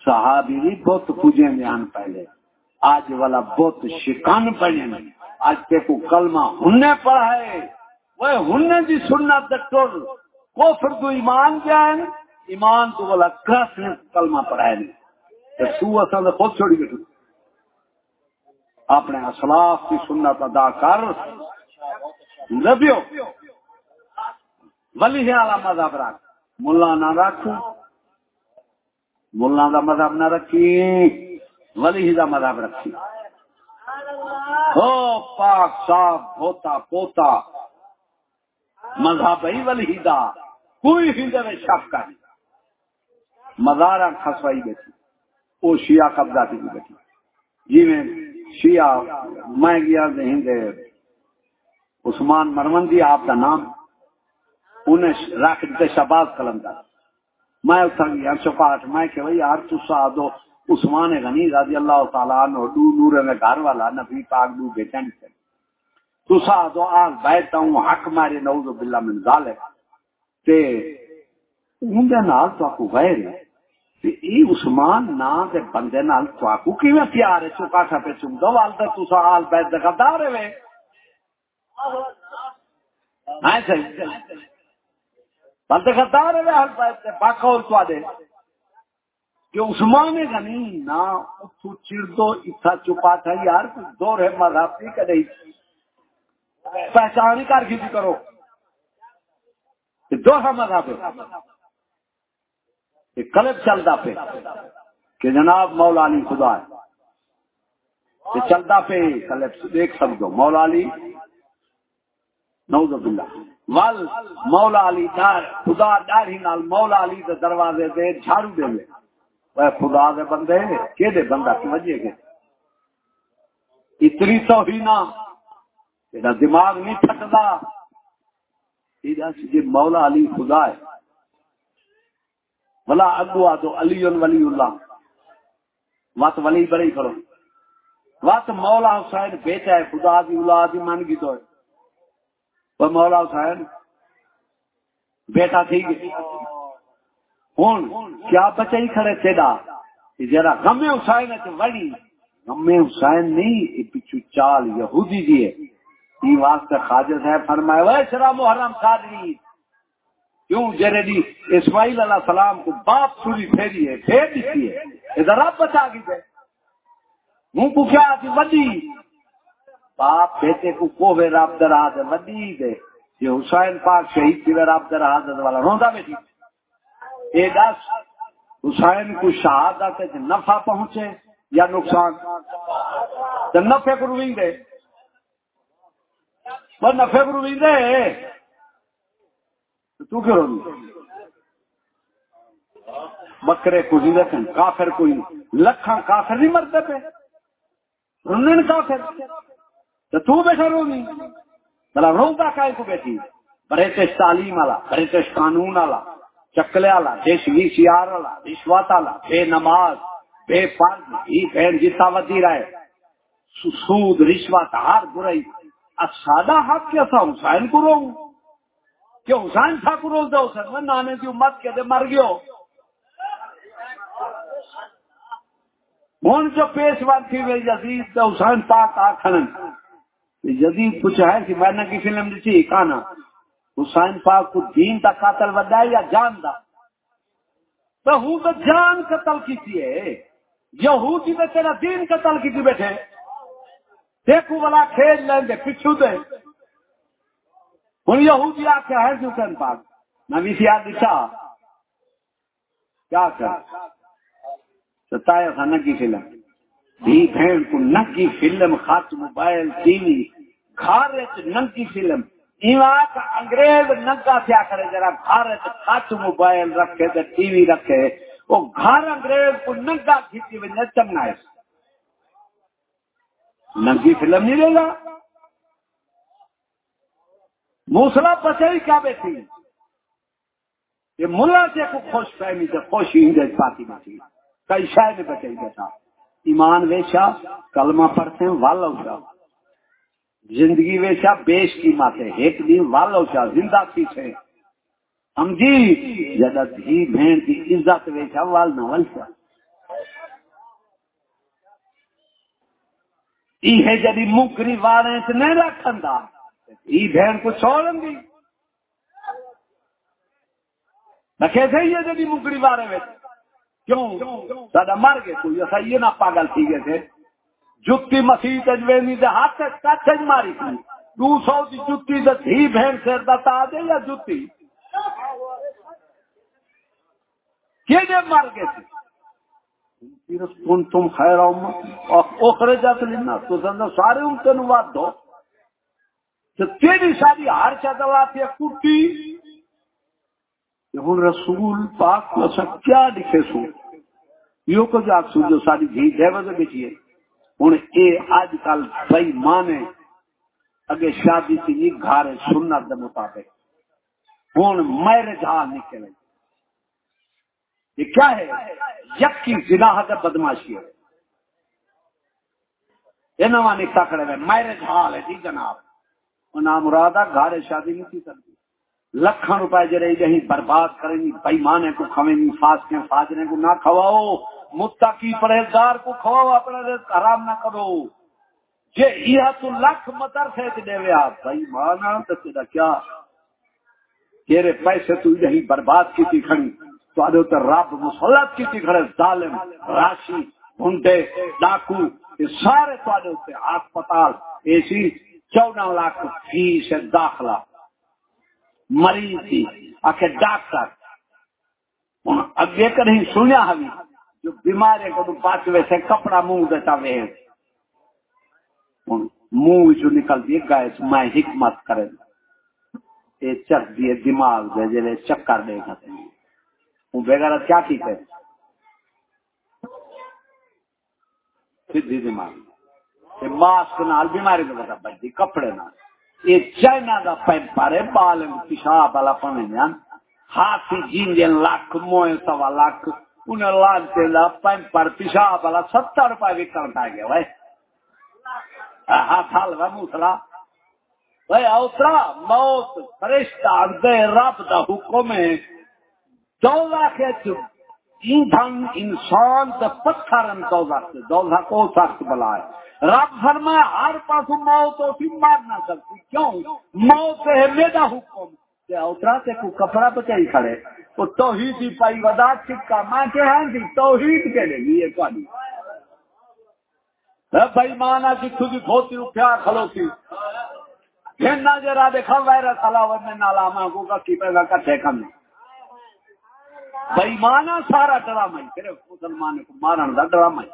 صحابی بھی بہت پوجے میں پہلے، آج والا بہت شکان پڑے آج کے کو کلمہ ہننے پڑا ہے۔ وہ ہننے دی سننا ٹول کو پھر تو ایمان کیا ہے ایمان تو والا کرس نے کلمہ پڑھا ہے۔ تو اصل خود چھوڑی بیٹھو اپنے اسلاف کی سنت ادا کر۔ لبیو ولی ہے آلہ مذہب رکھ۔ ملا نہ رکھ۔ ملا کا مذہب نہ رکھی، ولی کا مذہب رکھی۔ ہو، پاک صاف ہوتا پوتا۔ مذہب ہی ولی دا، کوئی ہندو میں شک کا نہیں مزارا خسوائی بیٹھی وہ شیعہ قبضہ کی بیٹھی۔ جی میں شیعہ، میں گیا ہند عثمان مرمندی آپ کا نام، انہیں رکھ دیتے شباز کلندر۔ میں اتر گیا چپاٹ میں کہ بھائی یار تسا دو عثمان غنی رضی اللہ تعالیٰ عنہ، دو نور میں گھر والا نبی پاک دو بیٹن سے تسا دو آج بیٹھتا ہوں، حق مارے، نعوذ باللہ من ذالک تے ان دے نال تو کو غیر ہے۔ تے ای عثمان نا دے بندے نال تو کو کیویں پیار ہے؟ چکا تھا پہ چم دو وال تے تسا آل بیٹھ دے گدار ہے ہاں صحیح بلتے خطار ہے حل پائے باقا اور سوادے کہ عثمان غنی نہ اتو چڑ دو اتھا چپا تھا، یار کچھ دور ہے، مذہب نہیں کرے پہچان کر کی کرو۔ دوسرا مذہب کلب چلتا پہ۔ کہ جناب مولا علی خدا ہے۔ چلتا پہ کلب، دیکھ سکتے مولا علی نوز باللہ۔ ول مولا علی ڈار خدا ڈار ہی نال مولا علی دے دروازے دے جھاڑو دے لے وہ خدا دے بندے کہ دے بندہ کی وجہ کے اتنی تو ہی نہ دماغ نہیں پھٹتا۔ جی مولا علی خدا ہے۔ بلا اگو آ تو علی ولی اللہ۔ وت ولی بڑی کرو۔ وت مولا حسین بیٹا ہے، خدا دی اولاد دی من گی تو وہ مولا حسین بیٹا تھی۔ ہوں کیا بچے ہی کھڑے تیرا جرا غم حسین ہے وڑی غم حسین نہیں پچھو چال یہودی دی ہے۔ یہ واسطے خاجر صاحب فرمایا وہ شرا محرم صادری کیوں جرے دی اسماعیل علیہ السلام کو باپ سوری پھیری ہے، پھیر دیتی ہے۔ ادھر آپ بچا گئی ہے منہ کو کیا آتی ودی باپ بیٹے کو کو بے راب در آدھے ودی دے، یہ حسین پاک شہید کی بے راب در آدھے والا، روندا بیٹی اے دس، حسین کو شہادت نفع پہنچے یا نقصان؟ تو نفع کو روئی دے۔ وہ نفے گرو بھی دے۔ تو کیوں روین بکرے کو کوئی دیکھیں کافر کوئی لکھاں کافر نہیں مرتے پہ۔ رنن کافر۔ تو تو بیٹھا رو نہیں بلا رو کا کائے کو بیٹھی۔ بریٹش تعلیم والا بریٹش قانون والا، چکلے والا دیش وی سی آر والا رشوت والا، بے نماز، بے فرض ہی بہن جتا ودی رہے سود، رشوت، ہر برائی۔ اب سادہ حق کیا تھا؟ حسین کو رو کہ حسین تھا کو روز دو؟ سر میں نانے کی امت کے دے مر گیو ہوں جو پیش بات تھی وہ جدید تو حسین پاک آخر جدید کچھ ہے کہ میں نے کی فلم دیکھی کانا؟ حسین پاک کو دین کا قاتل ودا یا جان دا؟ تو ہوں تو جان قتل کی تھی یہودی میں تیرا دین قتل کی بیٹھے۔ دیکھو والا کھیل لیں گے، پچھو دے۔ ہوں یہودی آ کے ہے حسین پاک؟ میں بھی سیاح دکھا کیا کر؟ ستایا تھا نکی فلم۔ بھی بہن کو نکی فلم خط موبائل، ٹی وی۔ گھر نکی فلم۔ انگریز نگا تھیا کرے، جرا گھر خط موبائل رکھے تے ٹی وی رکھے۔ وہ گھر انگریز کو نگا کھینچی میں نچنا ہے ننگی فلم نہیں لے گا۔ موسلا بچے ہی کیا بیٹھی؟ یہ ملا سے کو خوش فہمی سے خوش ہی پاتی بیٹھی کئی شاید بچے ہی ایمان ویشا، کلمہ پڑھتے ہیں، والا اچھا زندگی ویشا بیش کی مات ہے ایک دن والا اچھا زندہ کی سے سمجھی جدا دھی بہن کی عزت ویشا وال نہ ولشا یہ جدی مکری وارے سے نہیں رکھن دا یہ بہن کو چھوڑن دی۔ رکھے تھے یہ جدی مکری وارے میں۔ کیوں؟ سادہ مر گئے تو یہ صحیح نہ پاگل تھی گئے تھے۔ جتی مسیح تجوینی دے ہاتھ کچھ ماری تھی۔ دو سو کی جتی دے تھی بہن سے بتا دے یا جتی؟ کہ جب مر گئے تھے؟ کن تم خیر اخرجت لینا، تو سندر سارے امتے نوات دو۔ تو تیری ساری ہر چاہتا آتی کٹی۔ ہوں رسول پاک کو کیا لکھے سو؟ یو کو جا سو جو ساری جھی دے وجہ بیچیے۔ ہوں اے آج کل بھائی مانے، اگے شادی تھی گھر سنت دے مطابق۔ ہوں میرے جہاں نکلے۔ یہ کیا ہے؟ یک کی ہے بدماشی ہے۔ یہ نواں نکتا کھڑے ہوئے میرج حال ہے جی جناب۔ نام مراد گھر شادی نہیں کی کرتی لکھن روپے جڑے جہیں برباد کریں گی بےمانے کو کھویں گی فاسکیں فاجرے کو نہ کھواؤ۔ متقی پرہیزگار کو کھواؤ اپنا رزق حرام نہ کرو۔ جے یہ تو لکھ مدر سے دے وے آپ۔ بھائی، مانا تو تیرا کیا؟ تیرے پیسے تو یہی برباد کی تھی کھڑی تو رب مسلط کی کھڑے، ظالم، راشی گھنٹے ڈاکو، یہ سارے تے ہسپتال اے سی چودہ لاکھ فیس داخلہ۔ مریض تھی آخر ڈاکٹر۔ اگے کہیں سنیا ہوئی؟ جو بیمار ہے کو بچ ویسے کپڑا منہ دیتا وے منہ جو نکل دی گائے میں حکمت کرے یہ چک دیے دماغ دے جلے چکر دے گا۔ وہ بغیر کیا کی ہے؟ سیدھی دماغ۔ ماسک نال بیماری کو پتا بچتی کپڑے نال۔ یہ چائنا کا پیمپر ہے بال پیشاب والا پنے ہاتھی جین لاکھ، موئے سوا لاکھ۔ انہیں لانتے دا پیمپر پیشاب والا ستر روپئے وکن پا گیا بھائی ہاتھ حال ہے موسلا بھائی اوترا موت فرشتہ دے رب دا حکم ہے دو لاکھ ایندھن انسان تے پتھرن تو وقت دوزہ کو سخت بلا ہے رب فرمایا ہر پاس موت ہوتی مار نہ سکتی کیوں موت ہے میرا حکم تے اوترا تے کو کپڑا بچائی کھڑے وہ توحید ہی پائی ودا چکا میں کہ ہاں جی توحید کے لیے یہ تھوڑی بھائی مانا کی خود کھوتی روپیا کھلوتی گھننا جرا دیکھا وائرس علاوہ میں نالا ماں کو کا کی پیدا کٹھے کم بھائی مانا سارا ڈرامہ ہی صرف مسلمان کو مارن کا ڈرامہ ہی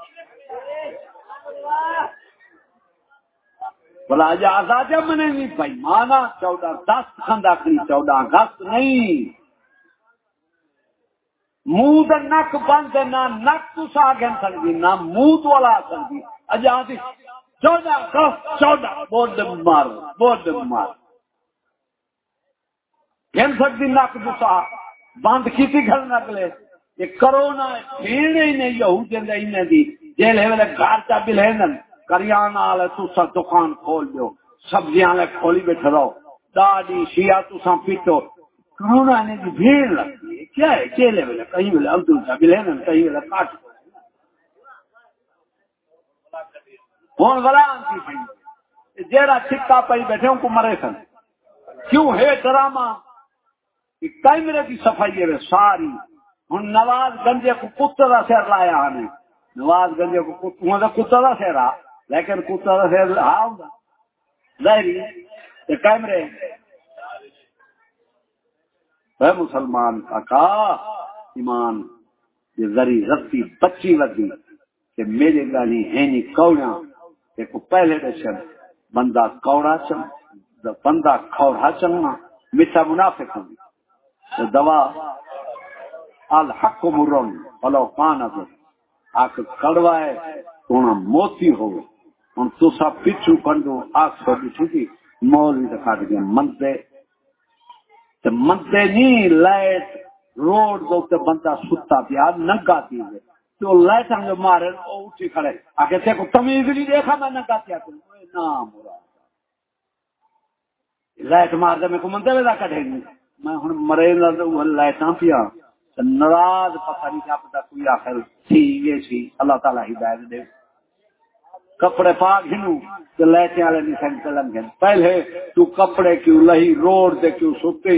بلا آزاد منے نہیں بھائی، مانا چودہ دس، خندہ کی چودہ اگست نہیں۔ منہ نک بند، نہ نک تو سا گن سکتی نہ منہ تو والا سکتی اجا چودہ اگست، چودہ۔ بورڈ مار بورڈ مار۔ گن سکتی نک تو سا بند کی گھر نکلے یہ کرونا پیڑ ہی نہیں یہود دی۔ جیل ہے، ویلے گھر چا بل کریانہ والے تسا دکان کھول دیو، سبزیاں والے کھولی بیٹھے رہو۔ داڑی شیعہ تسا پیٹو کرونا نے دی بھیڑ لگتی ہے؟ کیا ہے؟ جیل ویلے کہیں ویلے عبدال چا جی بل ہے کہیں ویلے کاٹ۔ ہوں غلام کی پی جیڑا چھکا پئی بیٹھے، ان کو مرے سن۔ کیوں ہے ڈرامہ؟ کیمرے کی صفائی ہے، ساری۔ ہوں نواز گنجے کو کتے کا سر لایا ہمیں نواز گنجے کو کتے کا سر آ۔ لیکن کتے کا سر ہاں ظاہری کیمرے مسلمان کا ایمان یہ ذری رسی بچی لگی کہ میرے گالی ہے نہیں کوڑا کہ پہلے دشن بندہ کوڑا چل، بندہ کھوڑا چلنا، میٹھا منافق ہوگی دوا، الحق مرن، ولو کان اب آخ کڑوا ہے سونا موتی ہو۔ ہوں تسا پچھو کنڈو آخ سو چھٹی مول دکھا دیا منتے۔ منتے نہیں لائٹ، روڈ دے بندہ ستا پیا، ننگا تھی تو لائٹ جو مارے وہ اٹھی کھڑے۔ آگے تے کو تمیز نہیں دیکھا میں، ننگا تھیا تو۔ نام لائٹ مار دے، میں کو منتے ویلا کٹے نہیں میں ہوں مرے لائٹاں پیا۔ ناراض پتہ نہیں کیا پتا کوئی آخر تھی یہ سی اللہ تعالی ہدایت دے۔ کپڑے پا گھنو تو لائٹیں والے نہیں سن چلن گے پہلے تو کپڑے کیوں لہی، روڈ دے کیوں سوتے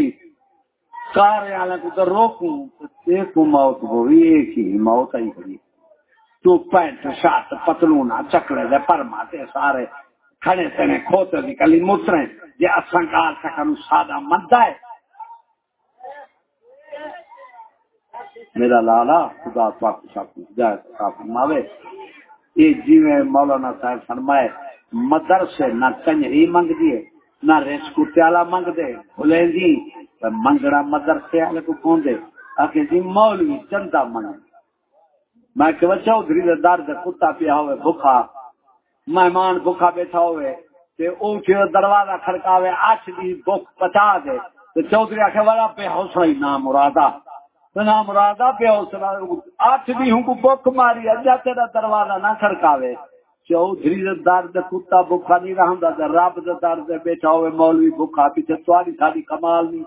کار والے کو تو روکوں ایک موت ہوئی، ایک ہی موت آئی کھڑی۔ تو پینٹ، شرٹ، پتلونا چکڑے دے پرماتے سارے کھڑے تنے کھوتے دی کلی مترے۔ جے اساں گال سکن سادہ مندا ہے۔ میرا لالا، خدا پاک شاکو جائے کافی فرماوے یہ جی مولانا صاحب فرمائے، مدرسے نہ کنجری منگ دیے نہ ریس کتیالا منگ دے بھولے جی منگڑا مدرسے والے کو کون دے؟ آخر جی مولوی چندہ منگ میں کہ چودھری دے درد کتا پیا ہوئے بھوکا مہمان بھوکا بیٹھا ہوئے، تے اونٹی دروازہ کھڑکاوے آٹھ دی بھوک پچا دے۔ تو چودھری آخر والا پہ حوصلہ ہی نام مرادا سنا مرادا پہ حوصلہ آٹھ بھی ہوں کو بک ماری اجا تیرا دروازہ نہ کھڑکاوے۔ چودھری درد کتا بکا نہیں رہندا تے رب دے درد بیٹھا ہوئے مولوی بکا پیچھے تواڈی ساری کمال نہیں۔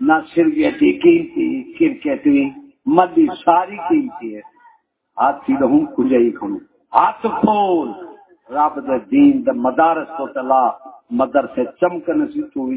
نہ سرگیٹی قیمتی، کرکٹی مدی ساری قیمتی ہے۔ ہاتھی رہوں کجائی کھنو۔ ہاتھ کھول۔ رب دے دین دے مدارس تو تلا مدرسے چمکن سی تو بھی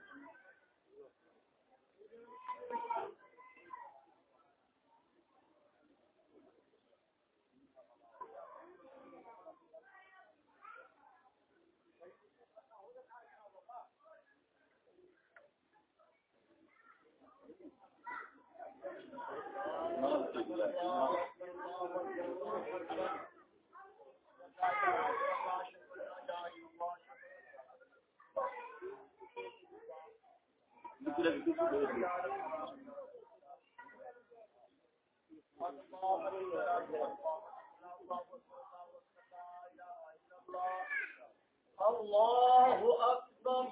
الله أكبر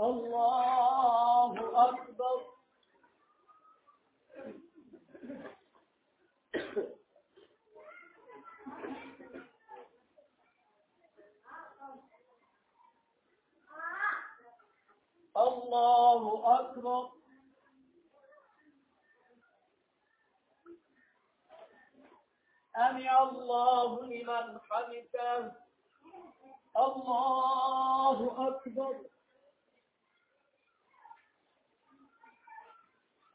الله أكبر. الله أكبر. أمع الله لمن حمده. الله أكبر.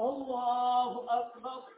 الله أكبر.